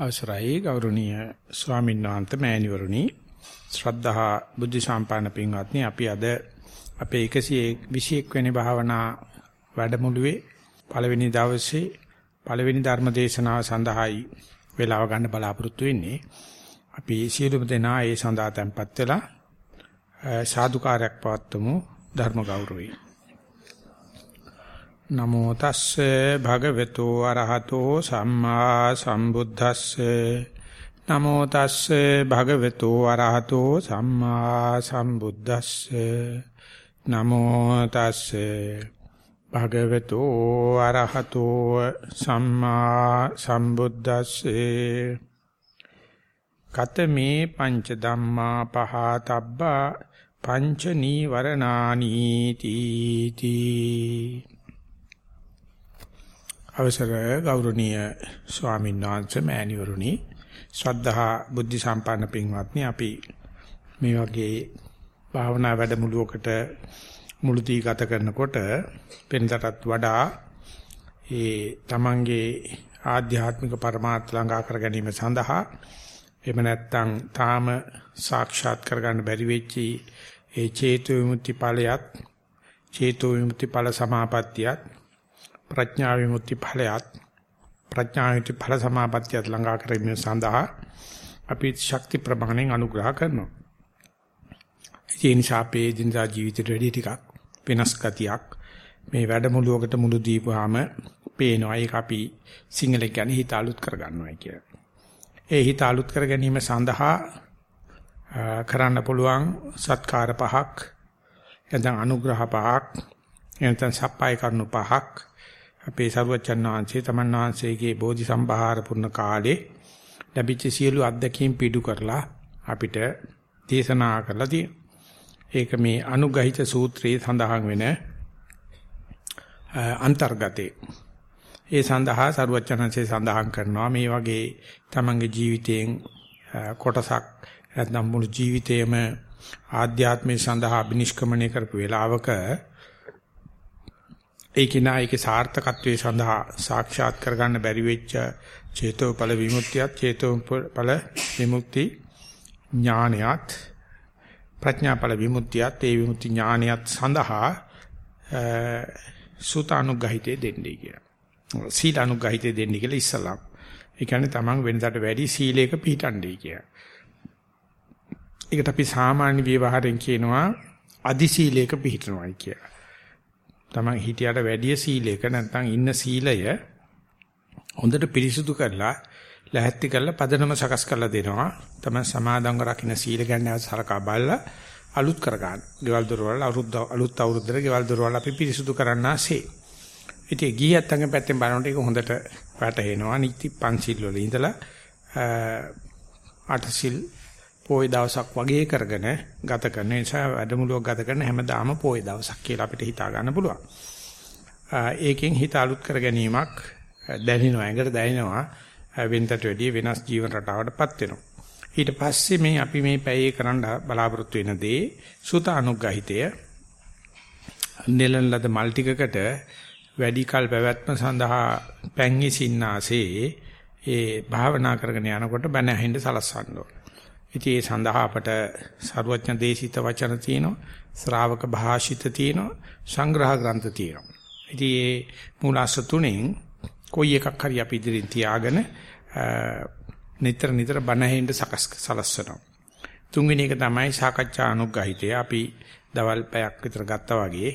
අවසරයි ගෞරවනීය ස්වාමීන් වහන්සේ මෑණිවරුනි. ශ්‍රද්ධහා බුද්ධ සම්පන්න පින්වත්නි අපි අද අපේ 121 වෙනි භාවනා වැඩමුළුවේ පළවෙනි දවසේ පළවෙනි ධර්ම දේශනාව සඳහායි වේලාව ගන්න බලාපොරොත්තු වෙන්නේ. අපි සියලුම දෙනා ඒ සඳහා tempත් වෙලා සාදුකාරයක් පවත්වමු ධර්ම ගෞරවයෙන්. නමෝ තස්සේ භගවතු අරහතෝ සම්මා සම්බුද්දස්සේ. නමෝ තස්සේ භගවතු අරහතෝ සම්මා සම්බුද්දස්සේ. නමෝ තස්සේ භගවතු අරහතෝ සම්මා සම්බුද්දස්සේ. කතමේ පංච ධම්මා පහතබ්බා පංච නීවරණානි තී. අවසර ගෞරවනීය ස්වාමීන් වහන්සේ මෑණිවරුනි. ශ්‍රද්ධහා බුද්ධ සම්පන්න පින්වත්නි අපි මේ වගේ භාවනා වැඩමුළුවකට මුළුදී ගත කරනකොට වෙනදටත් වඩා ඒ තමන්ගේ ආධ්‍යාත්මික પરමාර්ථ ළඟා කර ගැනීම සඳහා එහෙම නැත්නම් තාම සාක්ෂාත් කරගන්න බැරි වෙච්චි ඒ චේතු විමුක්ති ඵලයත් චේතු විමුක්ති ඵල සමාපත්තියත් ප්‍රඥා විමුක්ති ඵලයත් ප්‍රඥා විමුක්ති ඵල සමාපත්තියත් ළඟා කිරීම සඳහා අපි ශක්ති ප්‍රමාණයෙන් අනුග්‍රහ කරනවා. ඒ නිසා අපේ දිනදා ජීවිතේට වැඩි ටිකක් වෙනස් ගතියක් මේ වැඩමුළුවකට මුළු දීපුවාම පේනවා ඒක අපි සිංහල කියන්නේ හිත අලුත් කරගන්නවා කියලා. ඒ හිත අලුත් කර ගැනීම සඳහා කරන්න පුළුවන් සත්කාර පහක් එතන අනුග්‍රහ පහක් එතන සප්පාය කරනු පහක් අපේ සරුවචන් වහන්සේ තමන් වහන්සේගේ බෝධි සම්භාර පුරණ කාලේ ලැබිච්ච සියලු අත්දැකීම් පිටු කරලා අපිට දේශනා කරලා තියෙනවා. ඒක මේ අනුගහිත සූත්‍රයේ සඳහන් වෙන අන්තර්ගතේ. ඒ සඳහා සරුවචනන්සේ සඳහන් කරනවා මේ වගේ තමන්ගේ ජීවිතයෙන් කොටසක් නැත්නම් මුළු ජීවිතේම ආධ්‍යාත්මය සඳහා අභිනිෂ්ක්‍මණය කරපු වෙලාවක ඒකේ නායකේ සාර්ථකත්වයේ සඳහා සාක්ෂාත් කරගන්න බැරි වෙච්ච චේතෝපල විමුක්තියත් චේතෝපල විමුක්ති ඥානයත් ප්‍රඥාපල විමුක්තියත් ඒ විමුක්ති ඥානයත් සඳහා සුතානුග්‍රහිතේ දෙන්නේ කියලා. සීලානුග්‍රහිතේ දෙන්නේ කියලා ඉස්සලා. ඒ කියන්නේ තමන් වෙනදාට වැඩි සීලයක පිළිටන්නේ කියලා. ඒකට අපි සාමාන්‍ය ව්‍යවહાරයෙන් කියනවා අදි සීලයක පිළිටනවායි කියලා. තමන් හිටියට වැඩි සීලයක නැත්නම් ඉන්න සීලය හොඳට පිරිසුදු කරලා ලැහැත්ති කරලා පදනම සකස් කරලා දෙනවා. තමයි සමාදන්ව රකින්න සීල ගැන සලකා බලලා අලුත් කරගන්න. ගෙවල් දොරවල් අලුත් අලුත් අවුරුද්දට ගෙවල් දොරවල් අපි පිරිසුදු කරන්නාසේ. ඉතින් ගියත් අංගෙ පැත්තෙන් බලනකොට ඒක හොඳට වැටහෙනවා. නිත්‍ය පන්සිල් වල ඉඳලා අටසිල් පොයි දවසක් වගේ කරගෙන ගත කරන නිසා වැඩමුළුවක් ගත කරන හැමදාම පොයි දවසක් කියලා අපිට හිතා ගන්න පුළුවන්. ඒකෙන් හිත අලුත් කර ගැනීමක් දැනෙනවා ඇඟට දැනෙනවා වෙනතට වැඩිය වෙනස් ජීවන රටාවකටපත් වෙනවා. ඊට පස්සේ මේ අපි මේ පැයේ කරන්න බලාපොරොත්තු වෙන දේ සුත අනුග්‍රහිතය නෙලන ලද මල් ටිකකට වැඩි කල පැවැත්ම සඳහා පැංගි සින්නාසේ ඒ භාවනා කරගෙන යනකොට බණ ඇහෙන්න සලස්වන්න ඕන. ඉතින් ඒ සඳහා අපට ਸਰුවඥ දේශිත වචන තියෙනවා, ශ්‍රාවක භාෂිත තියෙනවා, සංග්‍රහ ග්‍රන්ථ තියෙනවා. ඉතින් මේ මූලාශ්‍ර තුනෙන් කොයි එකක් හරි අපි ඉදිරින් තියාගෙන නිතර නිතර බණ ඇහෙන්න සකස් සලස්වනවා. තුන්වෙනි එක තමයි සාකච්ඡා අනුග්‍රහිතය. අපි දවල් පැයක් විතර ගත්තා වගේ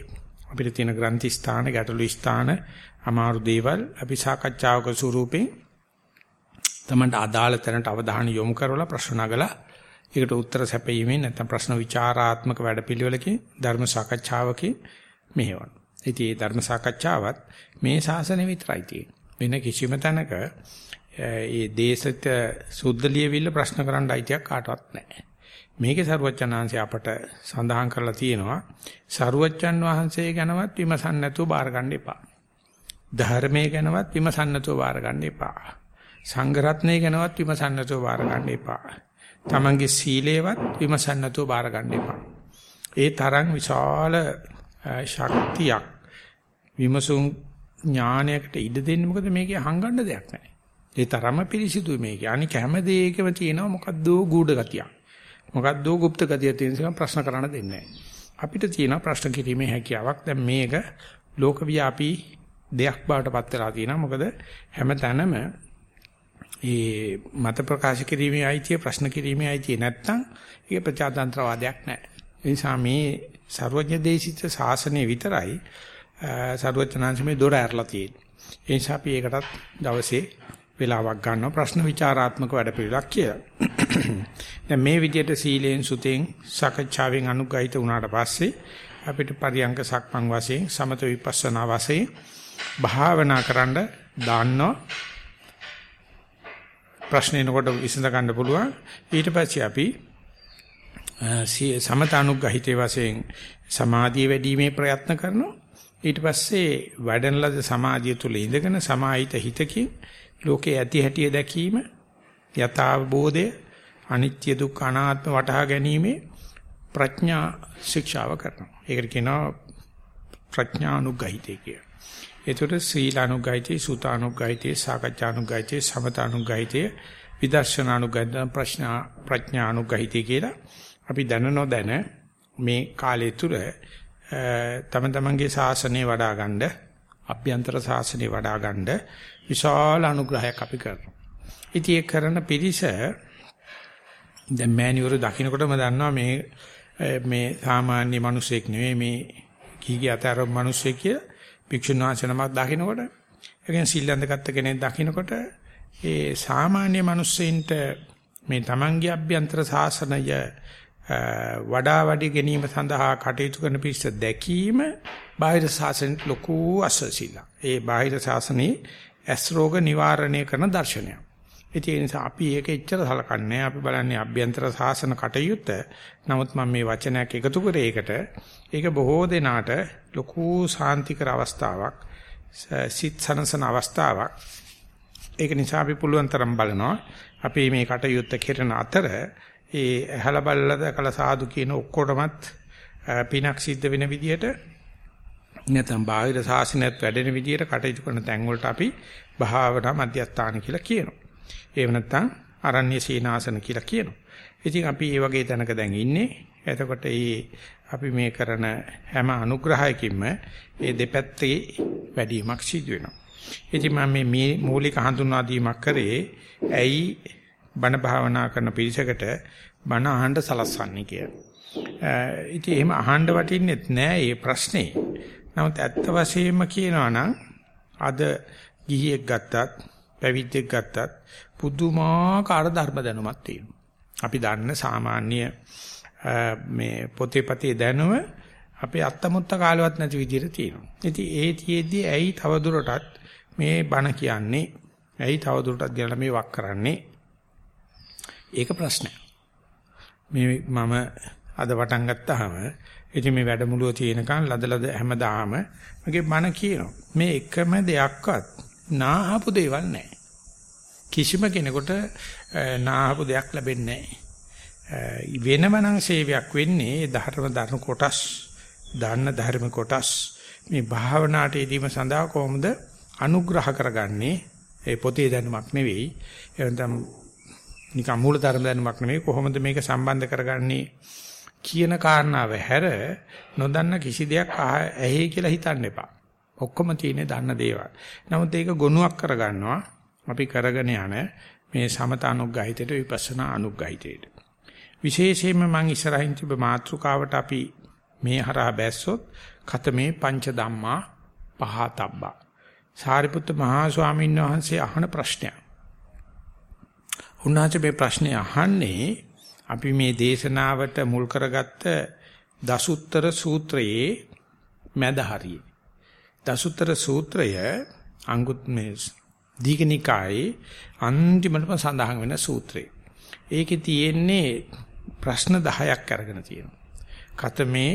අපිට තියෙන ග්‍රන්ථි ස්ථාන, ගැටළු ස්ථාන, අමාරු දේවල් අපි සාකච්ඡාවක ස්වරූපෙන් තමන්ට අදාළ තැනට අවධානය යොමු කරලා ප්‍රශ්න නගලා ඒකට උත්තර සැපීමෙන් නැත්නම් ප්‍රශ්න විචාරාත්මක වැඩපිළිවෙලකින් ධර්ම සාකච්ඡාවකින් මෙහෙවන. ඉතින් මේ ධර්ම සාකච්ඡාවත් මේ ශාසනය විතරයි තියෙන්නේ. වෙන කිසිම තැනක ඒ දේශිත සුද්ධ ලියවිල්ල ප්‍රශ්න කරන්න අයිතියක් කාටවත් නැහැ. මේකේ සරුවච්චන්හන්සේ අපට සඳහන් කරලා තියෙනවා සරුවච්චන් වහන්සේ ගැනවත් විමසන්න නැතුව බාර ගන්න එපා. ධර්මයේ ගැනවත් විමසන්න නැතුව බාර ගන්න එපා. සංඝ රත්නය ගැනවත් විමසන්න නැතුව බාර ගන්න එපා. තමන්ගේ සීලේවත් විමසන්න නැතුව බාර ගන්න එපා. ඒ තරම් විශාල ශක්තියක් විමසුම් ඥානයකට ඉඩ දෙන්නේ මොකද මේකේ හංගන්න දෙයක් නැහැ. ඒ තරම පිරිසිදුයි මේක. අනික හැම දෙයකම තියෙනවා මොකද්ද ගුඩ ගතියක්. මොකද්ද গুপ্ত ගතිය තියෙන නිසා ප්‍රශ්න කරන්න දෙන්නේ අපිට තියෙනවා ප්‍රශ්න කිරීමේ හැකියාවක්. දැන් මේක ලෝකව්‍යාපී දෙයක් බවට පත් වෙලා තියෙනවා. මොකද හැම තැනම ඒ මත ප්‍රකාශ කිරීමේ අයිතිය ප්‍රශ්න කිරීමේ අයිතිය නැත්නම් ඒක ප්‍රජාතන්ත්‍රවාදයක් නැහැ. ඒ නිසා මේ ਸਰවඥ දේශිත ශාසනය විතරයි ਸਰවඥාන්සමේ දොර ඇරලා තියෙන්නේ. ඒ නිසා අපි ඒකටත් දවසේ වෙලාවක් ගන්නවා ප්‍රශ්න විචාරාත්මක වැඩපිළිවෙලක් කියලා. දැන් මේ විදිහට සීලෙන් සුතෙන් සකච්ඡාවෙන් අනුගහිත වුණාට පස්සේ අපිට පරියංග සක්මන් වශයෙන් සමත විපස්සනා වශයෙන් භාවනා කරන්න දාන්නවා ප්‍රශ්න එනකොට විසඳ ගන්න පුළුවන්. ඊට පස්සේ අපි සමතානුග්‍රහිතේ වශයෙන් සමාධිය වැඩිීමේ ප්‍රයත්න කරනවා. ඊට පස්සේ වැඩන ලද සමාධිය තුල ඉඳගෙන සමාහිත හිතකින් ලෝකේ ඇති හැටිය දැකීම යථාබෝධය අනිත්‍ය දුක්ඛ අනාත්ම වටහා ගැනීමේ ප්‍රඥා ශික්ෂාව කරනවා. ඒකට කියනවා ප්‍රඥානුග්‍රහිතය කියලා. ඒතර සීලානුගායිතේ සුතානුගායිතේ සාකච්ඡානුගායිතේ සමතානුගායිතේ විදර්ශනානුගායිතේ ප්‍රශ්න ප්‍රඥානුගායිතේ කියලා අපි දැන නොදැන මේ කාලය තුර තම තමන්ගේ ශාසනය වඩා ගන්න අභ්‍යන්තර ශාසනය වඩා ගන්න විශාල අනුග්‍රහයක් අපි කරනවා. ඉතින් ඒ කරන පිරිස දැන් මෑණිවරු දකින්නකොටම දන්නවා මේ මේ සාමාන්‍ය මිනිසෙක් නෙවෙයි මේ කීකිය අතර මිනිසෙක් කියලා භික්ෂුන් වහන්සේ නමක් දකින්නකොට ඒකෙන් සිල්ලඳ ගත්ත කෙනෙක් දකින්නකොට ඒ සාමාන්‍ය මිනිස්සෙයින්ට මේ තමන්ගේ අභ්‍යන්තර සාසනය වඩා වැඩි ගැනීම සඳහා කටයුතු කරන පිස්ස දැකීම බාහිර සාසනෙට ලොකු අසසිලා. ඒ බාහිර සාසනේ ඇස් රෝග නිවාරණය කරන දර්ශනයක්. ඒ නිසා අපි ඒක එච්චර සලකන්නේ අපි බලන්නේ අභ්‍යන්තර සාසන කටයුත්ත. නමුත් මම මේ වචනයක් එකතු කරේ ඒකට ඒක බොහෝ දෙනාට ලොකු සාන්තිකර අවස්ථාවක් සිත් සනසන අවස්ථාවක්. ඒක නිසා අපි පුළුවන් තරම් බලනවා අපි මේ කටයුත්ත කෙරෙන අතර ඒ ඇහල බල්ලද කල සාදු කියන ඔක්කොටමත් පිනක් සිද්ධ වෙන විදියට නැත්නම් බාහිර සාසනයත් වැඩෙන විදියට කටයුතු කරන තැන් වලට අපි භාවනා මධ්‍යස්ථාන කියලා කියනවා. ඒව නැත්නම් අරණ්‍ය සීනාසන කියලා කියනවා. ඉතින් අපි මේ වගේ තැනක දැන් ඉන්නේ. එතකොට මේ අපි මේ කරන හැම අනුග්‍රහයකින්ම මේ දෙපැත්තේ වැඩිමක් සිදු වෙනවා. ඉතින් මම මේ මූලික හඳුන්වා දීමක් කරේ ඇයි බණ භාවනා කරන පිරිසකට බණ අහන්න සලස්වන්නේ කියලා. ඉතින් එහෙම අහන්න වටින්නෙත් නෑ මේ ප්‍රශ්නේ. නමුත් ඇත්ත වශයෙන්ම කියනවා නම් අද ගිහියෙක් ගත්තත් පැවිද්දෙක් ගත්තත් පුදුමාකාර ධර්ම දැනුමක් තියෙනවා. අපි දන්න සාමාන්‍ය මේ පොතේ පතේ දැනුම අපේ අත්තමුත්ත කාලවත් නැති විදිහට තියෙනවා. ඉතින් ඒ තියේදී ඇයි තවදුරටත් මේ බණ කියන්නේ? ඇයි තවදුරටත් කියලා මේ වක් කරන්නේ? ඒක ප්‍රශ්නයක්. මේ මම අද පටන් ගත්තාම ඉතින් මේ වැඩමුළුව තියෙනකන් ලදලද හැමදාම මගේ බණ කියනවා. මේ එකම දෙයක්වත් නාහපු දේවල් නැහැ. කිසිම කෙනෙකුට නාහපු දෙයක් ලැබෙන්නේ නැහැ. වෙනමනම් සේවයක් වෙන්නේ ධර්ම ධර්ම කොටස් දාන්න ධර්ම කොටස් මේ භාවනාට යෙදීම සඳහා කොහොමද අනුග්‍රහ කරගන්නේ ඒ පොතේ දැනුමක් නෙවෙයි එවනම් නිකම් මූල ධර්ම දැනුමක් නෙවෙයි කොහොමද මේක සම්බන්ධ කරගන්නේ කියන කාරණාව හැර නොදන්න කිසි දෙයක් ඇහි කියලා හිතන්න එපා. ඔක්කොම තියෙන්නේ දන්න දේවල්. නමුත් ඒක ගොනුවක් කරගන්නවා අපි කරගෙන යන මේ සමත අනුග්‍රහිතයට විපස්සනා අනුග්‍රහිතයට. විශේෂයෙන්ම මම ඉස්සරහින් තිබ්බ මාතෘකාවට අපි මේ හරහා බැස්සොත් කතමේ පංච ධම්මා පහතබ්බා. සාරිපුත්ත මහා ස්වාමීන් වහන්සේ අහන ප්‍රශ්නයක්. උන්වහන්සේ මේ ප්‍රශ්නේ අහන්නේ අපි මේ දේශනාවට මුල් කරගත්ත දසුත්තර සූත්‍රයේ මැද හරියේ. දසුත්තර සූත්‍රය අංගුත් මේ දීඝනිකායේ අන්තිමටම සඳහන් වෙන සූත්‍රය. ඒකේ තියෙන්නේ ප්‍රශ්න 10ක් අරගෙන තියෙනවා. කතමේ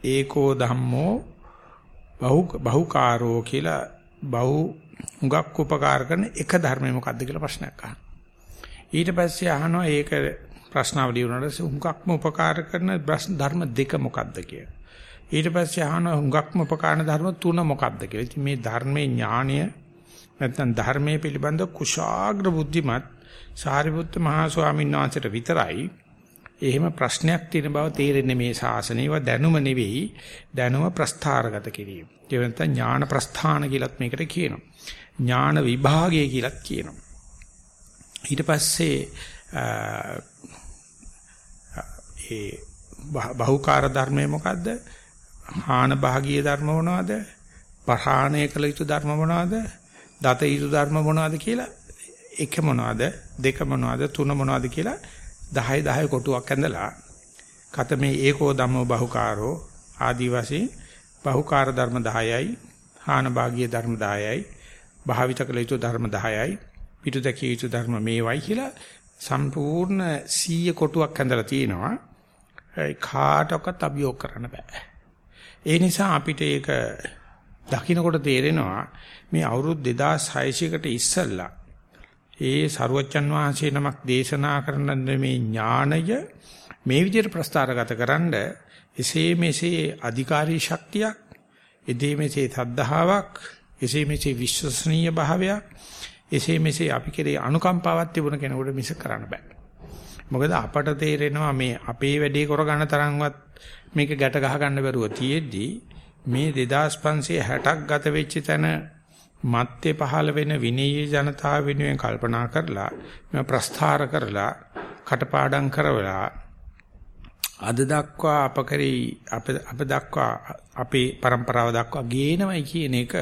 ඒකෝ ධම්මෝ බහු බහුකාරෝ කියලා බහු හුඟක් උපකාර කරන එක ධර්මය මොකක්ද කියලා ප්‍රශ්නයක් අහනවා. ඊට පස්සේ අහනවා ඒක ප්‍රශ්නාවලිය උනට හුඟක්ම උපකාර කරන ධර්ම දෙක මොකක්ද කියලා. ඊට පස්සේ අහනවා හුඟක්ම උපකාරන ධර්ම තුන මොකක්ද කියලා. ඉතින් මේ ධර්මයේ ඥාණය නැත්නම් ධර්මයේ පිළිබඳ කුශාග්‍ර බුද්ධිමත් සාරිපුත්ත මහා ස්වාමීන් වහන්සේට විතරයි එහෙම ප්‍රශ්නයක් තියෙන බව තේරෙන්නේ මේ ශාසනයව දැනුම නෙවෙයි දැනුම ප්‍රස්ථාරගත කිරීම. ඒ වෙනත ඥාන ප්‍රස්ථාන කියලත් මේකට කියනවා. ඥාන විභාගය කියලත් කියනවා. ඊට පස්සේ ඒ බහුකාර ධර්මය මොකද්ද? හාන භාගීය ධර්ම මොනවද? පහාණය කළ යුතු ධර්ම මොනවද? දත යුතු ධර්ම මොනවද කියලා එක මොනවද? දෙක මොනවද? තුන මොනවද කියලා 10 10 කොටුවක් ඇඳලා කතමේ ඒකෝ ධම්මෝ බහුකාරෝ ආදි වශයෙන් බහුකාර ධර්ම 10යි හාන භාගීය ධර්ම 10යි භාවිත කළ යුතු ධර්ම 10යි පිටු දැකිය යුතු ධර්ම මේවයි කියලා සම්පූර්ණ 100 කොටුවක් ඇඳලා තිනවා කාටවත් අභියෝග කරන්න බෑ ඒ නිසා අපිට ඒක දකින්නකොට තේරෙනවා මේ අවුරුදු 2600කට ඉස්සෙල්ලා ඒ සරුවච්චන් වහන්සේ නමක් දේශනා කරන මේ ඥාණය මේ විදිහට ප්‍රස්තාරගත කරන්න එසේ මෙසේ අධිකාරී ශක්තියක් එදේ මෙසේ සද්ධාාවක් එසේ මෙසේ විශ්වසනීය භාවයක් එසේ මෙසේ අපි කෙරේ අනුකම්පාවක් තිබුණ කෙනෙකුට මිස කරන්න බෑ. මොකද අපට තේරෙනවා මේ අපේ වැඩේ කරගන්න තරම්වත් මේක ගැට ගහ ගන්න බැරුව තියෙද්දි මේ 2560ක් ගත වෙච්ච තැන මත්තේ පහළ වෙන විනීය ජනතාව වෙනුවෙන් කල්පනා කරලා මම ප්‍රස්ථාර කරලා කටපාඩම් කරවලා අද දක්වා අප කරේ අප අප දක්වා අපේ પરම්පරාව දක්වා ගේනවයි කියන එක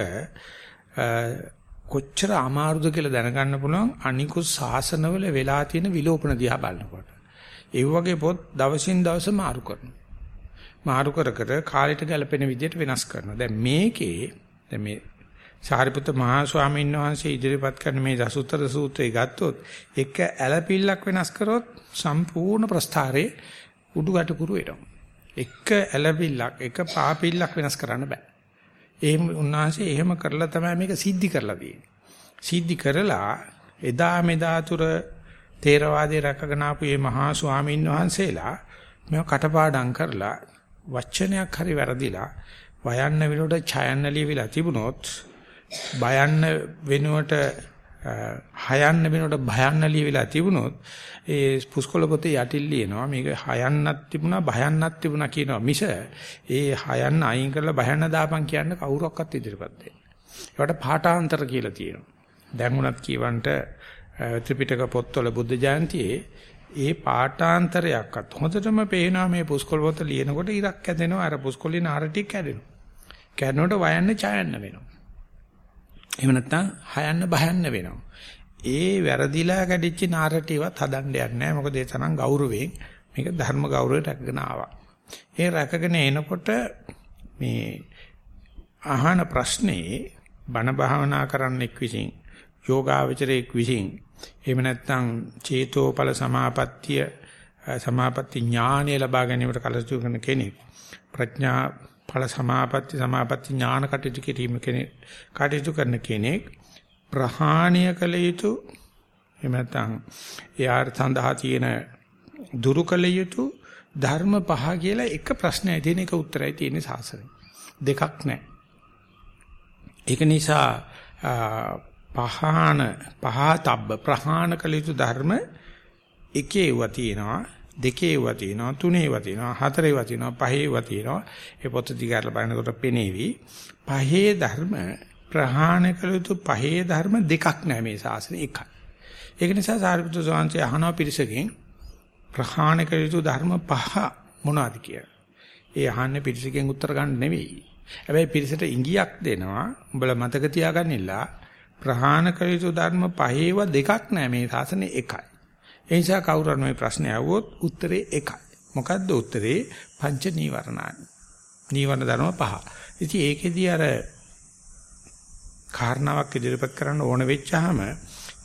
කොච්චර අමාරුද කියලා දැනගන්න පුළුවන් අනිකුත් ශාසනවල වෙලා තියෙන විලෝපන දිහා බලනකොට. ඒ වගේ පොත් දවසින් දවස මාරු කරනවා. මාරු කර කර කාලයට ගැලපෙන විදිහට වෙනස් කරනවා. දැන් මේකේ දැන් මේ සාරිපුත්ත මහා ස්වාමීන් වහන්සේ ඉදිරිපත් කරන මේ දසුත්තර සූත්‍රය ගත්තොත් එක ඇලපිල්ලක් වෙනස් කරොත් සම්පූර්ණ ප්‍රස්ථාරේ උඩුගට කුරු වෙනවා. එක ඇලපිල්ලක් එක පාපිල්ලක් වෙනස් කරන්න බෑ. එහෙම උන්වහන්සේ එහෙම කරලා තමයි මේක සිද්ධි කරලා තියෙන්නේ. සිද්ධි කරලා එදා මෙදා තුර තේරවාදයේ රැකගෙන ආපු මේ මහා ස්වාමීන් වහන්සේලා මේව කටපාඩම් කරලා වචනයක් හරි වැරදිලා වයන්න විනෝඩ ඡයන්න ලියවිලා තිබුණොත් බයන්න වෙනුවට හයන්න වෙනුවට භයන්න ලියවිලා තිබුණොත් ඒ පුස්කොළ පොතේ යටිල් ලියනවා මේක හයන්නක් තිබුණා භයන්නක් තිබුණා කියනවා මිස ඒ හයන්න අයින් කරලා භයන්න දාපන් කියන්න කවුරක්වත් ඉදිරියපත් වෙන්නේ. ඒකට පාඨාන්තර කියලා තියෙනවා. දැන් උනත් කියවන්ට ත්‍රිපිටක පොත්වල බුද්ධ ජයන්තියේ ඒ පාඨාන්තරයක්වත් හොඳටම පේනවා මේ පුස්කොළ පොත ලියනකොට ඉරක් ඇදෙනවා අර පුස්කොළේ නාර ටික කැඩෙනවා. කැඩනකොට වයන්න ඡයන්න වෙනවා. එහෙම නැත්නම් හයන්න බහයන්න වෙනවා. ඒ වැරදිලා කැඩිච්ච නාරටිවත් හදන්න යන්නේ නැහැ. මොකද ඒ තරම් ගෞරවයෙන් මේක ධර්ම ගෞරවයට රැකගෙන ආවා. ඒ රැකගෙන එනකොට මේ අහන ප්‍රශ්නේ බණ භාවනා කරන්නෙක් විසින් යෝගාවචරයෙක් විසින් එහෙම නැත්නම් චේතෝපල සමාපත්තිය සමාපatti ඥානය ලබා ගැනීමට කලසු කරන කෙනෙක් ප්‍රඥා ඵල සමාපatti සමාපatti ඥාන කටයුතු කිරීම කෙනෙක් කටයුතු කරන කෙනෙක් ප්‍රහාණය කළ යුතු එහෙම නැත්නම් එයාට සඳහා තියෙන දුරු කළ යුතු ධර්ම පහ කියලා එක ප්‍රශ්නයයි තියෙන එක උත්තරයි තියෙන සාසනය. දෙකක් නැහැ. ඒක නිසා පහාන පහතබ්බ ප්‍රහාණ කළ යුතු ධර්ම එකේව තියෙනවා දෙකේව තියෙනවා තුනේව තියෙනවා හතරේව තියෙනවා පහේව තියෙනවා. ඒ පොත දිගට බලනකොට පෙනේවි. පහේ ධර්ම ප්‍රහාණය කළ යුතු පහේ ධර්ම දෙකක් නෑ මේ ශාසනය. එකයි. ඒක නිසා සාරිපුත්‍ර ස්වාමීන් අහනවා පිරිසකින් ප්‍රහාණය කළ යුතු ධර්ම පහ මොනවද කියලා? ඒ අහන්නේ පිරිසකින් උත්තර ගන්න නෙවෙයි. හැබැයි පිරිසට ඉඟියක් දෙනවා. උඹලා මතක තියාගන්නilla ප්‍රහාණ කළ යුතු ධර්ම පහේව දෙකක් නෑ මේ ශාසනය එකයි ඒ නිසා කවුරු හරි මේ ප්‍රශ්නේ අහුවොත් උත්තරේ එකයි. මොකද්ද උත්තරේ? පංච නීවරණානි. නීවරණ ධර්ම පහ. ඉතින් ඒකෙදී අර කාරණාවක් ඉදිරිපත් කරන්න ඕන වෙච්චාම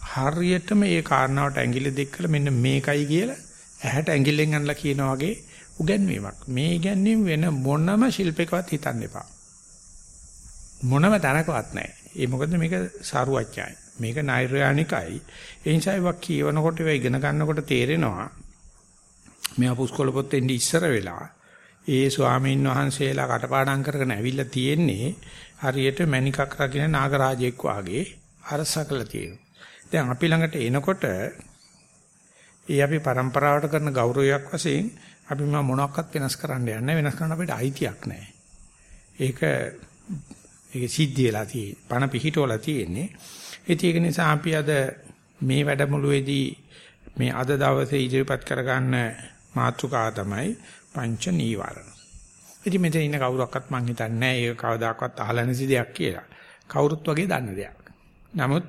හරියටම ඒ කාරණාවට ඇඟිලි දෙකලා මෙන්න මේකයි කියලා ඇහැට ඇඟිල්ලෙන් අනලා කියනා වගේ උගන්වීමක්. මේ ඉගැන්වීම වෙන මොනම ශිල්පයකවත් හිතන්න එපා. මොනම තැනකවත් නැහැ. ඒ මොකද මේක සාරුවච්චායි. මේක නෛර්යානිකයි. ඒ නිසා ඒවා කියවනකොට ඒවා ඉගෙන ගන්නකොට තේරෙනවා මේ පුස්කොළ පොතේ ඉඳි ඉස්සර වෙලා ඒ ස්වාමීන් වහන්සේලා කටපාඩම් කරගෙන ඇවිල්ලා තියෙන්නේ හරියට මණිකක් රකින්න නාගරාජෙක් වාගේ අරසකල තියෙනවා. දැන් අපි ළඟට එනකොට ඒ අපි પરම්පරාවට කරන ගෞරවයක් වශයෙන් අපි මොනවාක්වත් වෙනස් කරන්න යන්නේ වෙනස් කරන්න අපිට අයිතියක් නැහැ. ඒක ඒක සිද්ධ වෙලා තියෙන්නේ. පණ පිහිටවලා තියෙන්නේ. ඒක නිසා අපි අද මේ වැඩමුළුවේදී මේ අද දවසේ ඉදිරිපත් කරගන්න මාතෘකාව තමයි පංච නීවරණ. ඉතින් මෙතන ඉන්න කවුරක්වත් මං හිතන්නේ නැහැ ඒක කවදාකවත් අහලා නැති දෙයක් කියලා. කවුරුත් වගේ දන්න දෙයක්. නමුත්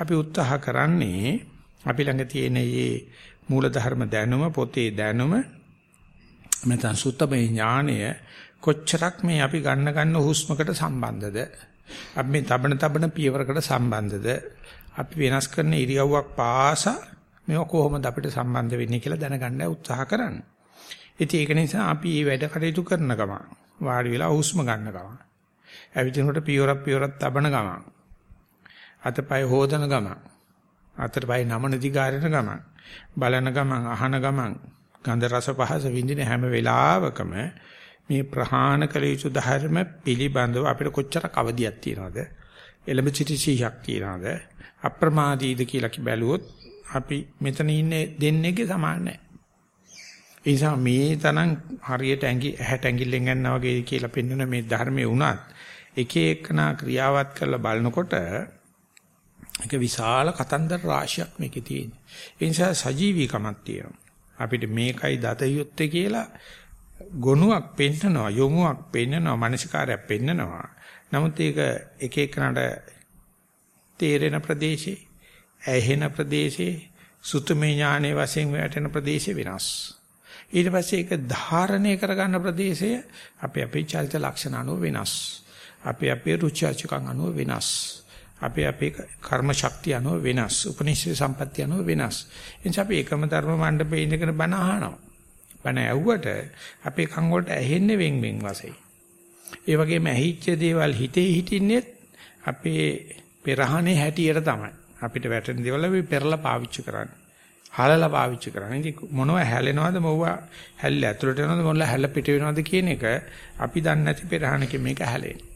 අපි උත්සාහ කරන්නේ අපි ළඟ තියෙන මේ මූලධර්ම දැනුම පොතේ දැනුම මෙතන සුත්තමේ ඥානය කොච්චරක් මේ අපි ගන්න ගන්න හුස්මකට සම්බන්ධද අපි මේ තබන තබන පියවරකට සම්බන්ධද අපි වෙනස් කරන ඉරියව්වක් පාසා මේක කොහොමද අපිට සම්බන්ධ වෙන්නේ කියලා දැනගන්න උත්සාහ කරන්නේ. ඉතින් ඒක නිසා අපි මේ වැඩ කටයුතු කරන ගම වාඩි වෙලා හුස්ම ගන්න ගම. ඇවිදිනකොට පියවරක් පියවරක් තබන ගම. අතපය හොදන ගම. අතපය නමන දිගාරන ගම. බලන ගමන් අහන ගමන් ගන්ධ රස පහස විඳින හැම වෙලාවකම මේ ප්‍රහාණ කළ යුතු ධර්ම පිළිබඳව අපිට කොච්චර කවදියක් තියනවද එළඹ සිටි සිහියක් තියනවද අප්‍රමාදීද කියලා කි බැලුවොත් අපි මෙතන ඉන්නේ දෙන්නේගේ සමාන නැහැ. ඒ නිසා මේ තරම් හරියට ඇඟි ඇහැට ඇඟිල්ලෙන් ගන්නවා වගේ කියලා පෙන්වන මේ ධර්මයේ වුණත් එක එකනා ක්‍රියාවත් කරලා බලනකොට ඒක විශාල කතන්දර රාශියක් මේකේ තියෙන. ඒ නිසා සජීවීකමක් තියෙනවා. අපිට මේකයි දත යුත්තේ කියලා ගොනුවක් පෙන්නනවා, යොමුවක් පෙන්නනවා, මානසිකාරයක් පෙන්නනවා. නමුත් ඒක එක එකනට තේරෙන ප්‍රදේශේ, ඇහෙන ප්‍රදේශේ, සුතමේ ඥානයේ වශයෙන් වැටෙන ප්‍රදේශේ වෙනස්. ඊට පස්සේ ඒක ධාරණය කරගන්න ප්‍රදේශය අපේ අපේ චරිත ලක්ෂණ අනුව වෙනස්. අපේ අපේ රුචි අචුකම් අනුව වෙනස්. අපේ අපේ කර්ම ශක්තිය අනුව වෙනස්. උපනිෂේ සම්පත්තිය අනුව වෙනස්. එනිසා අපි එකම ධර්ම මණ්ඩපේ ඉඳගෙන බණ අහනවා. බණ ඇහුවට අපේ කන් වලට ඇහෙන්නේ වෙන් වෙන් වශයෙන්. ඒ වගේම ඇහිච්ච දේවල් හිතේ හිටින්නේ අපේ පෙරහනේ හැටියට තමයි. අපිට වැටෙන දේවල් අපි පෙරලා පාවිච්චි කරන්නේ. හලලා පාවිච්චි කරන්නේ. ඉතින් මොනවා හැලෙනවද මොව්වා හැල්ල ඇතුළට යනවද මොනවා හැල්ල පිට වෙනවද කියන එක අපි දන්නේ නැති පෙරහනකින් මේක හැලෙන්නේ.